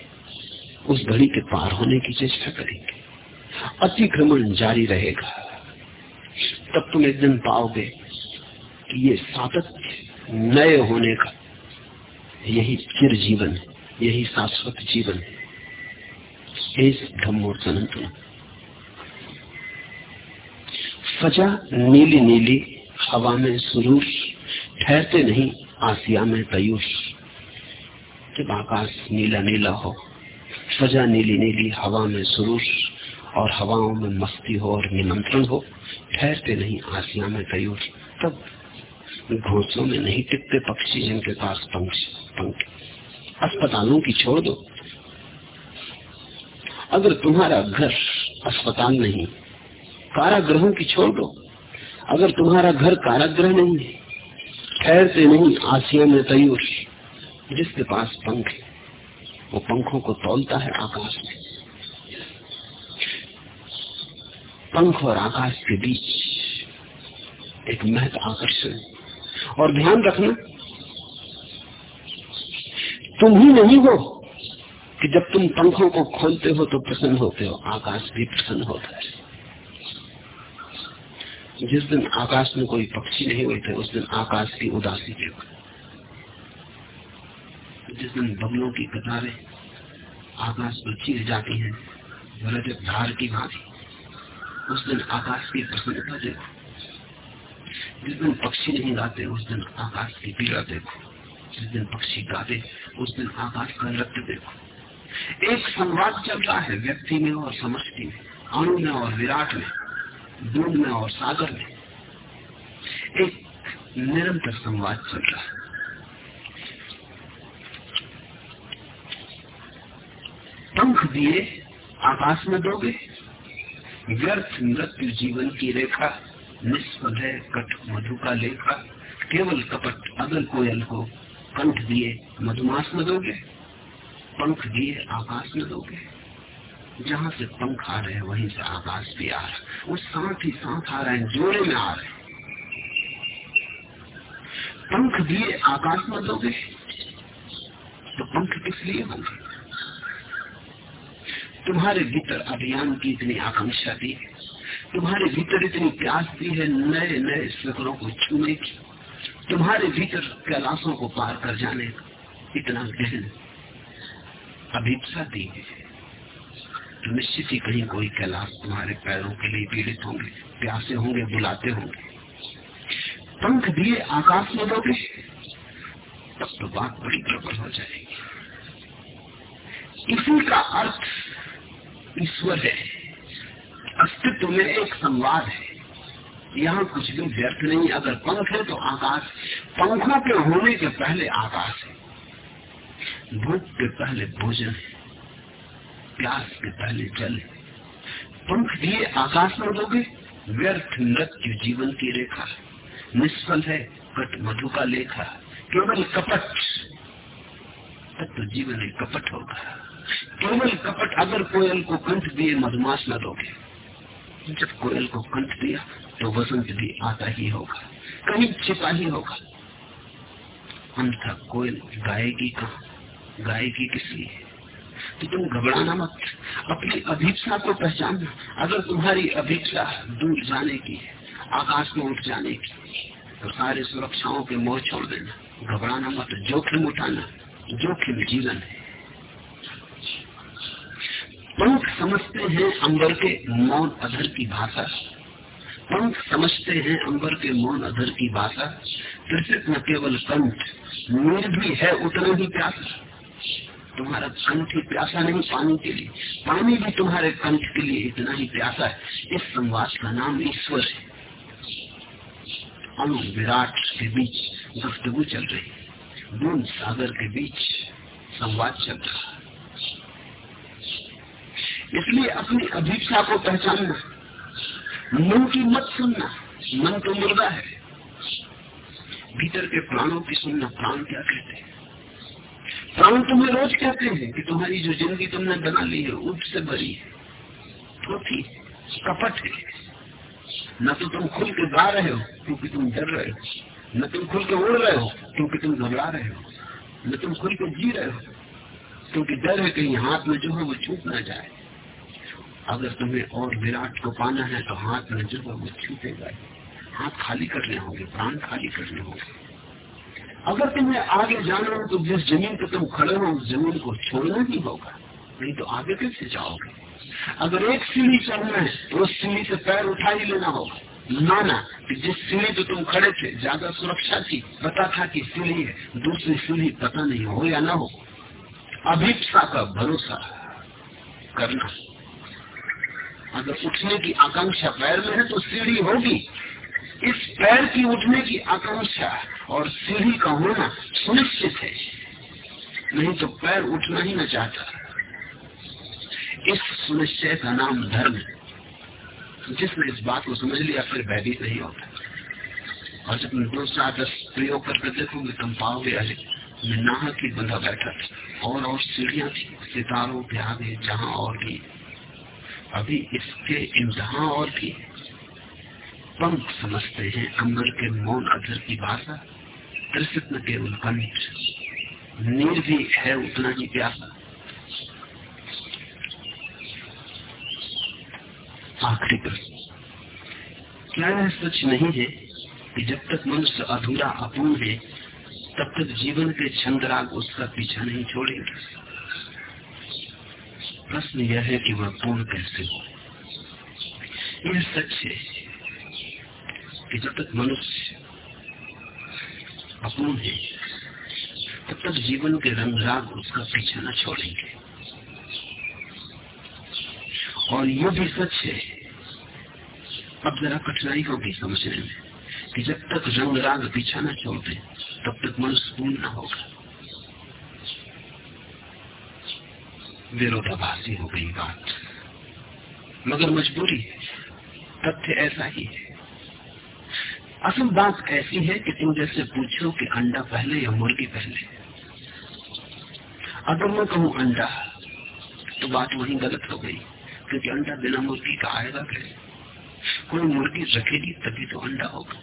A: उस घड़ी के पार होने की चेष्टा करेंगे। अतिक्रमण जारी रहेगा। तब तुम एक दिन पाओगे कि ये सातत्य नए होने का यही चिर जीवन है यही शाश्वत जीवन है। धम्मो सनातन फजा नीली नीली, हवा में सुरूर ठहरते नहीं, आसिया में तयुष जब आकाश नीला नीला हो फजा नीली नीली, हवा में सुरूर और हवाओं में मस्ती हो और निमंत्रण हो, ठहरते नहीं, आसिया में तयुष तब घोंसलों में नहीं टिकते पक्षी जिनके पास पंख पंख अस्पतालों की छोड़ दो। अगर तुम्हारा घर अस्पताल नहीं, कारागृहों की छोड़ दो। अगर तुम्हारा घर कारागृह नहीं है ठहरते नहीं, आसिया में तयूर जिसके पास पंख है, वो पंखों को तोलता है आकाश में। पंख और आकाश के बीच एक महत्व आकर्षण और ध्यान रखना, तुम ही नहीं हो कि जब तुम पंखों को खोलते हो तो प्रसन्न होते हो, आकाश भी प्रसन्न होता है। जिस दिन आकाश में कोई पक्षी नहीं थे उस दिन आकाश की उदासी देखो जिस दिन बगलों की कतारें आकाश में चीर जाती हैं रजत धार की भांति, उस दिन आकाश की प्रसन्नता देखो। जिस दिन पक्षी नहीं गाते, उस दिन आकाश की पीड़ा देखो। जिस दिन पक्षी गाते, उस दिन आकाश का नृत्य देखो। एक संवाद चल रहा है व्यक्ति में और समष्टि में अणु में और विराट में बूंद में और सागर में। एक निरंतर संवाद चल रहा है। पंख दिए, आकाश में दोगे, व्यर्थ मृत्यु जीवन की रेखा, निष्फल है कट मधु का लेखा, केवल कपट अगल कोयल को कंठ दिए मधुमास में दोगे। पंख दिए, आकाश में लोगे। जहाँ से पंख आ रहे हैं, वहीं से आकाश भी आ रहा है। वो साथ ही साथ आ रहे हैं, जोड़े में आ रहे हैं। पंख दिए, आकाश में लोगे। तो पंख किस लिए होंगे? तुम्हारे भीतर अभियान की इतनी आकांक्षा दी है तुम्हारे भीतर इतनी प्यास दी है नए नए शिखरों को छूने की। तुम्हारे भीतर कैलाशों को पार कर जाने का इतना गहन अभिप्सा दी है। तो निश्चित ही कहीं कोई कैलाश तुम्हारे पैरों के लिए पीड़ित होंगे, प्यासे होंगे, बुलाते होंगे। पंख दिए आकाश में दोगे तब तो बात बड़ी प्रबल हो जाएगी। इसी का अर्थ ईश्वर है। अस्तित्व में एक संवाद है। यहाँ कुछ भी व्यर्थ नहीं। अगर पंख है तो आकाश, पंखों के होने के पहले आकाश है। भूख के पहले भोजन है प्यास के पहले जल है पंख दिए आकाश में दोगे व्यर्थ मृत्यु जीवन की रेखा। निष्फल है कट मधु का लेखा, केवल कपट। तब तो जीवन एक कपट होगा। केवल कपट अगर कोयल को कंठ दिए, मधुमास न दोगे जब कोयल को कंठ दिया तो वसंत भी आता ही होगा, कहीं छिपा ही होगा। अन्यथा कोयल गाएगी कहा? गाएगी किस लिए? तो तुम घबराना मत। अपनी अभीक्षा को पहचानना। अगर तुम्हारी अभीक्षा दूर जाने की है, आकाश में उठ जाने की तो सारे सुरक्षाओं के मोह छोड़ देना। घबराना मत। जोखिम उठाना। जोखिम जीवन है। पंख समझते हैं अंबर के मौन अधर की भाषा। पंख समझते हैं अंबर के मौन अधर की भाषा। कृषित न केवल कंठ नीर भी है उतना ही प्यासा। तुम्हारा कंठ ही प्यासा नहीं, पानी के लिए। पानी भी तुम्हारे कंठ के लिए इतना ही प्यासा है। इस संवाद का नाम ईश्वर है। अणु विराट के बीच गुफ्तगु चल रही बूंद सागर के बीच संवाद चल रहा इसलिए अपनी अभीक्षा को पहचानना मन की मत सुनना, मन तो मुर्दा है। भीतर के प्राणों की सुनना प्राण क्या कहते हैं? प्राण तुम्हें रोज कहते हैं कि तुम्हारी जो ज़िंदगी तुमने बना ली है ऊट से भरी है। थोथी कपट है। न तो तुम खुल के गा रहे हो, क्योंकि तुम डर रहे हो। न तुम खुल के उड़ रहे हो, क्योंकि तुम घबरा रहे हो। न तुम खुल के जी रहे हो, क्योंकि डर है कहीं हाथ में जो है वो छूट ना जाए। अगर तुम्हें और विराट को पाना है तो हाथ में जो है वो छूटेगा। हाथ खाली करने होंगे, प्राण खाली करने होंगे। अगर तुम्हें आगे जाना हो तो जिस ज़मीन पर तुम खड़े हो, उस ज़मीन को छोड़ना ही होगा। नहीं तो आगे कैसे जाओगे? अगर एक सीढ़ी चढ़ना है तो उस सीढ़ी से पैर उठा ही लेना होगा। माना कि जिस सीढ़ी पे तुम खड़े थे, ज़्यादा सुरक्षा थी, पता था कि सीढ़ी है, दूसरी सीढ़ी पता नहीं हो या ना हो। अभिप्सा का भरोसा करना। अगर उठने की आकांक्षा पैर में है तो सीढ़ी होगी। इस पैर की उठने की आकांक्षा और सीढ़ी का होना सुनिश्चित है। नहीं तो पैर उठना ही न चाहता। इस सुनिश्चय का नाम धर्म है। जिसने इस बात को समझ लिया, फिर भयभीत नहीं होता। और जब दो चार दस प्रयोग करके देखोगे तुम पाओगे अरे मैं नाहक ही बंधा बैठा था। और और सीढ़ियाँ थी, सितारों के आगे जहाँ और भी। अभी इसके इम्तहा और भी। पंख समझते हैं अंबर के मौन अधर की भाषा त्रिसित न केवल कंठ नीर भी है उतना ही प्यासा आखिरी प्रश्न क्या यह सच नहीं है कि जब तक मनुष्य अधूरा अपूर्ण है तब तक जीवन के छंदराग उसका पीछा नहीं छोड़ेंगे प्रश्न यह है कि वह पूर्ण कैसे हो यह सच है कि जब तक मनुष्य अपूर्ण है। तब तक जीवन के रंग राग उसका पीछा न छोड़ेंगे। और ये भी सच है। अब जरा कठिनाई होगी समझने में कि जब तक रंग राग पीछा न छोड़ते तब तक मनुष्य पूर्ण न होगा। विरोधाभासी हो गई बात। मगर मजबूरी है। तथ्य ऐसा ही है। असल बात ऐसी है कि तुम जैसे पूछो कि अंडा पहले या मुर्गी पहले। अगर मैं कहूँ अंडा तो बात वही गलत हो गई, क्योंकि अंडा बिना मुर्गी का आएगा कैसे? कोई मुर्गी रखेगी, तभी तो अंडा होगा।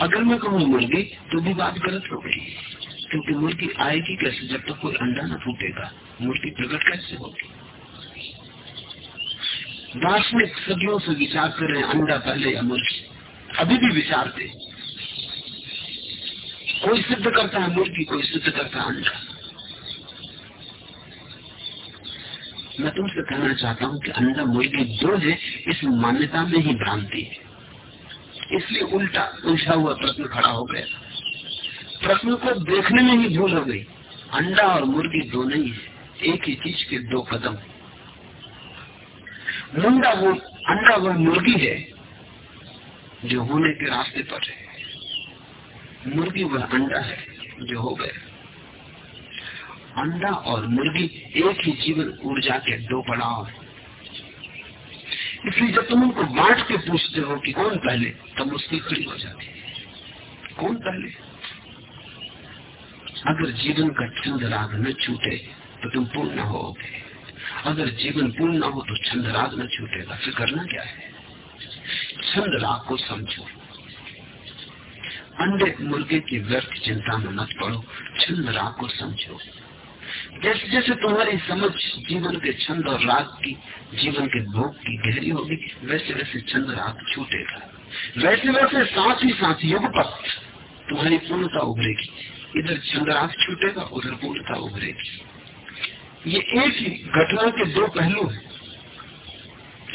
A: अगर मैं कहूँ मुर्गी तो भी बात गलत हो गई, क्योंकि मुर्गी आएगी कैसे जब तक तो कोई अंडा ना फूटेगा? मुर्गी प्रकट कैसे होगी? दार्शनिक सदियों से विचार कर रहे अंडा पहले या मुर्गी। अभी भी विचारते कोई सिद्ध करता है मुर्गी कोई सिद्ध करता है अंडा मैं तुमसे कहना चाहता हूँ कि अंडा मुर्गी दो है, इस मान्यता में ही भ्रांति है। इसलिए उल्टा, उलझा हुआ प्रश्न खड़ा हो गया। प्रश्न को देखने में ही भूल हो गई। अंडा और मुर्गी दो नहीं है। एक ही चीज़ के दो कदम। मुंडा वो अंडा वो मुर्गी है जो होने के रास्ते पर है। मुर्गी वह अंडा है जो हो गया। अंडा और मुर्गी एक ही जीवन ऊर्जा के दो पड़ाव है। इसलिए जब तुम उनको बांट के पूछते हो कि कौन पहले, तब मुश्किल खड़ी हो जाती है। कौन पहले? अगर जीवन का छंद राग न छूटे तो तुम पूर्ण होगे। अगर जीवन पूर्ण न हो तो छंद राग न छूटेगा। फिर करना क्या है? छंद राग को समझो। अंडे मुर्गे की व्यर्थ चिंता में मत पड़ो छंद राग को समझो। जैसे जैसे तुम्हारी समझ जीवन के छंद और राग की, जीवन के भोग की गहरी होगी, वैसे वैसे छंद राग छूटेगा। वैसे वैसे साथ ही साथ युग पथ तुम्हारी पूर्णता उभरेगी। इधर छंद राग छूटेगा, उधर पूर्णता उभरेगी। ये एक ही घटना के दो पहलू है,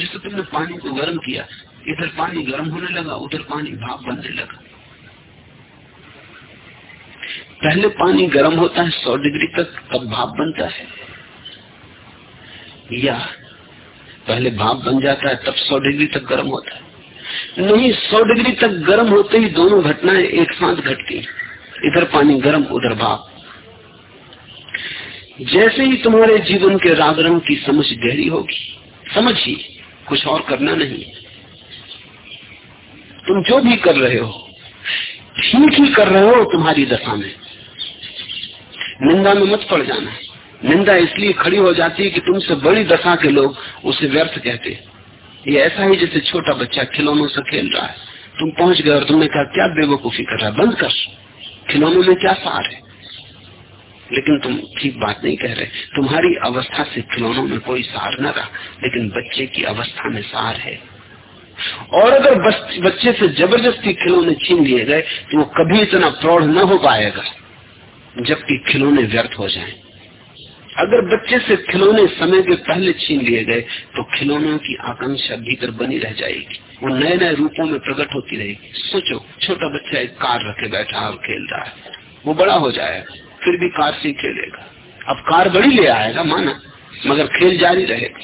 A: जिससे तुमने पानी को गर्म किया। इधर पानी गर्म होने लगा, उधर पानी भाप बनने लगा। पहले पानी गर्म होता है सौ डिग्री तक, तब भाप बनता है। या पहले भाप बन जाता है, तब सौ डिग्री तक गर्म होता है। नहीं, सौ डिग्री तक गर्म होते ही दोनों घटनाएँ एक साथ घटती इधर पानी गर्म, उधर भाप। जैसे ही तुम्हारे जीवन के राग रंग की समझ गहरी होगी समझ ही कुछ और करना नहीं तुम जो भी कर रहे हो, ठीक ही कर रहे हो तुम्हारी दशा में। निंदा में मत पड़ जाना। निंदा इसलिए खड़ी हो जाती है कि तुमसे बड़ी दशा के लोग उसे व्यर्थ कहते ये ऐसा ही जैसे छोटा बच्चा खिलौनों से खेल रहा है। तुम पहुँच गए और तुमने कहा, क्या बेवकूफ़ी कर रहा है? बंद कर। खिलौनों में क्या सार है? लेकिन तुम ठीक बात नहीं कह रहे। तुम्हारी अवस्था से खिलौनों में कोई सार न रहा, लेकिन बच्चे की अवस्था में सार है। और अगर बच्चे से ज़बरदस्ती खिलौने छीन लिए गए तो वो कभी इतना प्रौढ़ न हो पाएगा, जबकि खिलौने व्यर्थ हो जाएँ। अगर बच्चे से खिलौने समय के पहले छीन लिए गए तो खिलौनों की आकांक्षा भीतर बनी रह जाएगी। वो नए नए रूपों में प्रकट होती रहेगी। सोचो, छोटा बच्चा एक कार रखे बैठा और खेल रहा है। वो बड़ा हो जाएगा, फिर भी कार से खेलेगा। अब कार बड़ी ले आएगा, माना, मगर खेल जारी रहेगा।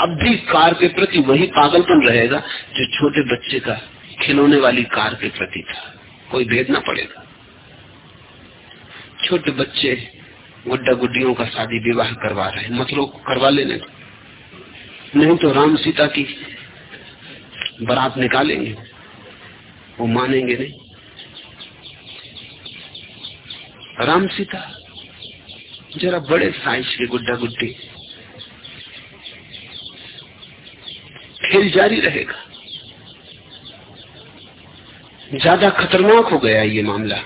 A: अब भी कार के प्रति वही पागलपन रहेगा जो छोटे बच्चे का खिलौने वाली कार के प्रति था। कोई भेद ना पड़ेगा। छोटे बच्चे गुड्डा गुड्डियों का शादी विवाह करवा रहे मतलब करवा लेने नहीं तो राम सीता की बारात निकालेंगे। वो मानेंगे नहीं। राम सीता जरा बड़े साइज़ के गुड्डा गुड्डी खेल जारी रहेगा। ज़्यादा खतरनाक हो गया ये मामला।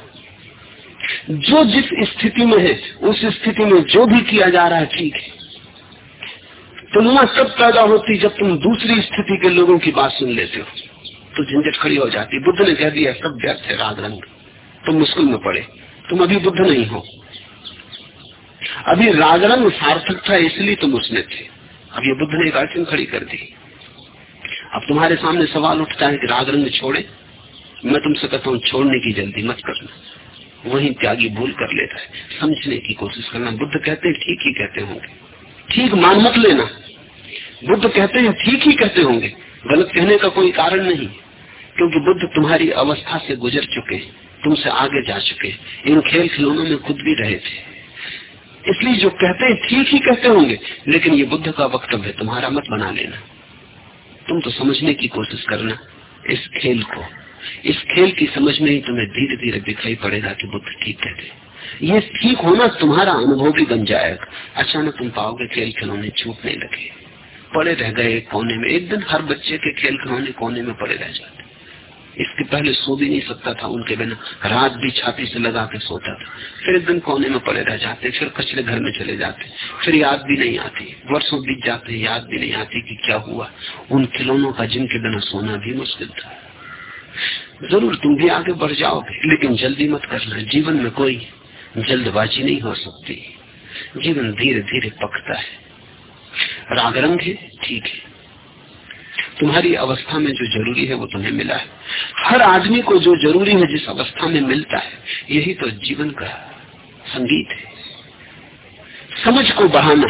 A: जो जिस स्थिति में है, उस स्थिति में जो भी किया जा रहा है, ठीक है। तुलना तब पैदा होती जब तुम दूसरी स्थिति के लोगों की बात सुन लेते हो तो झंझट खड़ी हो जाती। बुद्ध ने कह दिया, सब व्यर्थ है राग रंग। तुम मुश्किल में पड़े। तुम अभी बुद्ध नहीं हो। अभी राग रंग सार्थक था, इसलिए तुम उसमें थे। अब ये बुद्ध ने एक अड़चन खड़ी कर दी। अब तुम्हारे सामने सवाल उठता है कि राग रंग छोड़े, मैं तुमसे कहता हूँ, छोड़ने की जल्दी मत करना। वही त्यागी भूल कर लेता है। समझने की कोशिश करना। बुद्ध कहते हैं, ठीक ही कहते होंगे। ठीक मान मत लेना। बुद्ध कहते हैं, ठीक ही कहते होंगे। गलत कहने का कोई कारण नहीं। क्योंकि बुद्ध तुम्हारी अवस्था से गुजर चुके तुमसे आगे जा चुके इन खेल खिलौनों में खुद भी रहे थे। इसलिए जो कहते हैं, ठीक ही कहते होंगे। लेकिन ये बुद्ध का वक्तव्य तुम्हारा मत बना लेना। तुम तो समझने की कोशिश करना, इस खेल को। इस खेल की समझ में ही तुम्हें धीरे धीरे दिखाई पड़ेगा कि बुद्ध ठीक कहते ये ठीक होना तुम्हारा अनुभव भी बन जाएगा। अचानक तुम पाओगे खेल खिलौने छूटने लगे। पड़े रह गए कोने में। एक दिन हर बच्चे के खेल खिलौने कोने में पड़े रह जाते इसके पहले सो भी नहीं सकता था उनके बिना। रात भी छाती से लगा के सोता था। फिर एक दिन कोने में पड़े रह जाते, फिर कचरे घर में चले जाते, फिर याद भी नहीं आती। वर्षों बीत जाते, याद भी नहीं आती कि क्या हुआ। उन खिलौनों का जिनके बिना सोना भी मुश्किल था। ज़रूर तुम भी आगे बढ़ जाओगे, लेकिन जल्दी मत करना। जीवन में कोई जल्दबाजी नहीं हो सकती। जीवन धीरे धीरे पकता है। राग रंग है, ठीक है। तुम्हारी अवस्था में जो ज़रूरी है वो तुम्हें मिला है। हर आदमी को जो ज़रूरी है जिस अवस्था में मिलता है, यही तो जीवन का संगीत है। समझ को बढ़ाना।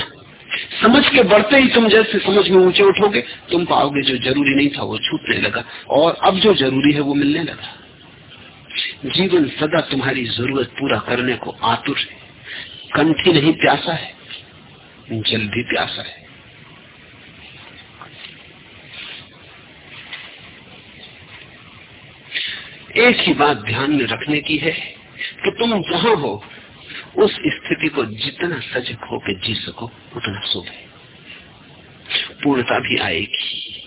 A: समझ के बढ़ते ही तुम जैसे समझ में ऊँचे उठोगे, तुम पाओगे जो ज़रूरी नहीं था वो छूटने लगा, और अब जो ज़रूरी है वो मिलने लगा। जीवन सदा तुम्हारी ज़रूरत पूरा करने को आतुर है। कंठी नहीं प्यासा है, जल भी प्यासा है। एक ही बात ध्यान में रखने की है कि तुम जहाँ हो, उस स्थिति को जितना सजग हो के जी सको, उतना शुभ है। पूर्णता भी आएगी।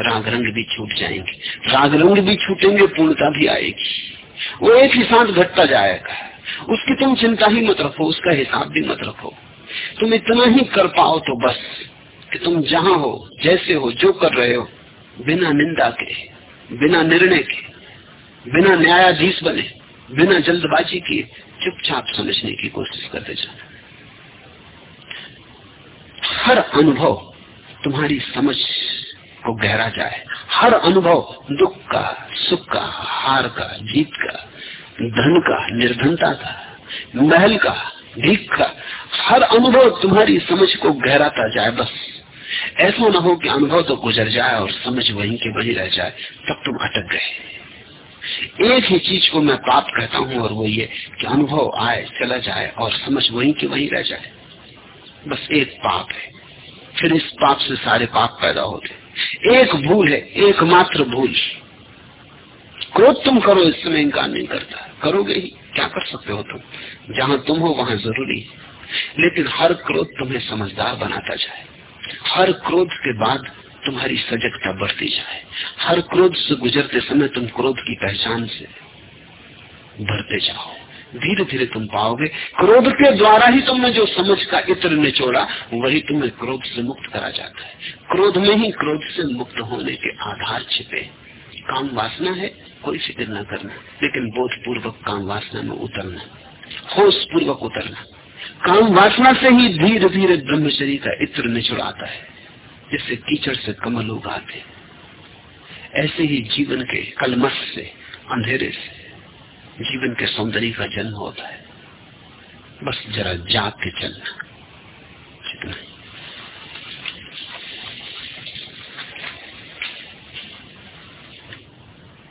A: राग रंग भी छूट जाएँगे। राग रंग भी छूटेंगे, पूर्णता भी आएगी। वो एक ही साथ घटता जाएगा। उसकी तुम चिंता ही मत रखो, उसका हिसाब भी मत रखो। तुम इतना ही कर पाओ तो बस कि तुम जहाँ हो, जैसे हो, जो कर रहे हो, बिना निंदा के, बिना निर्णय के बिना न्यायाधीश बने, बिना जल्दबाजी किए, चुपचाप समझने की कोशिश करते जाना हर अनुभव तुम्हारी समझ को गहरा जाए। हर अनुभव दुख का, सुख का, हार का, जीत का, धन का, निर्धनता का, महल का, भीख का, हर अनुभव तुम्हारी समझ को गहराता जाए बस। ऐसा न हो कि अनुभव तो गुजर जाए और समझ वहीं के वहीं रह जाए, तब तुम अटक गए। एक ही चीज़ को मैं पाप कहता हूँ और वो ये कि अनुभव आए, चला जाए और समझ वहीं के वहीं रह जाए। बस एक पाप है। फिर इस पाप से सारे पाप पैदा होते एक भूल है, एकमात्र भूल। क्रोध तुम करो, इस समय इनकार नहीं करता। करोगे ही, क्या कर सकते हो तुम? जहाँ तुम हो, वहाँ ज़रूरी लेकिन हर क्रोध तुम्हें समझदार बनाता जाए। हर क्रोध के बाद तुम्हारी सजगता बढ़ती जाए। हर क्रोध से गुजरते समय तुम क्रोध की पहचान से भरते जाओ। धीरे धीरे तुम पाओगे, क्रोध के द्वारा ही तुमने जो समझ का इत्र निचोड़ा, वही तुम्हें क्रोध से मुक्त करा जाता है। क्रोध में ही क्रोध से मुक्त होने के आधार छिपे। काम वासना है, कोई फ़िक्र न करना, लेकिन बोध पूर्वक काम वासना में उतरना होश पूर्वक उतरना। काम वासना से ही धीरे धीरे ब्रह्मचरी का इत्र निचुड़ाता है। जिससे कीचड़ से कमल उगाते ऐसे ही जीवन के कलमस से, अंधेरे से जीवन के सौंदर्य का जन्म होता है। बस जरा जाग के चलना। इतना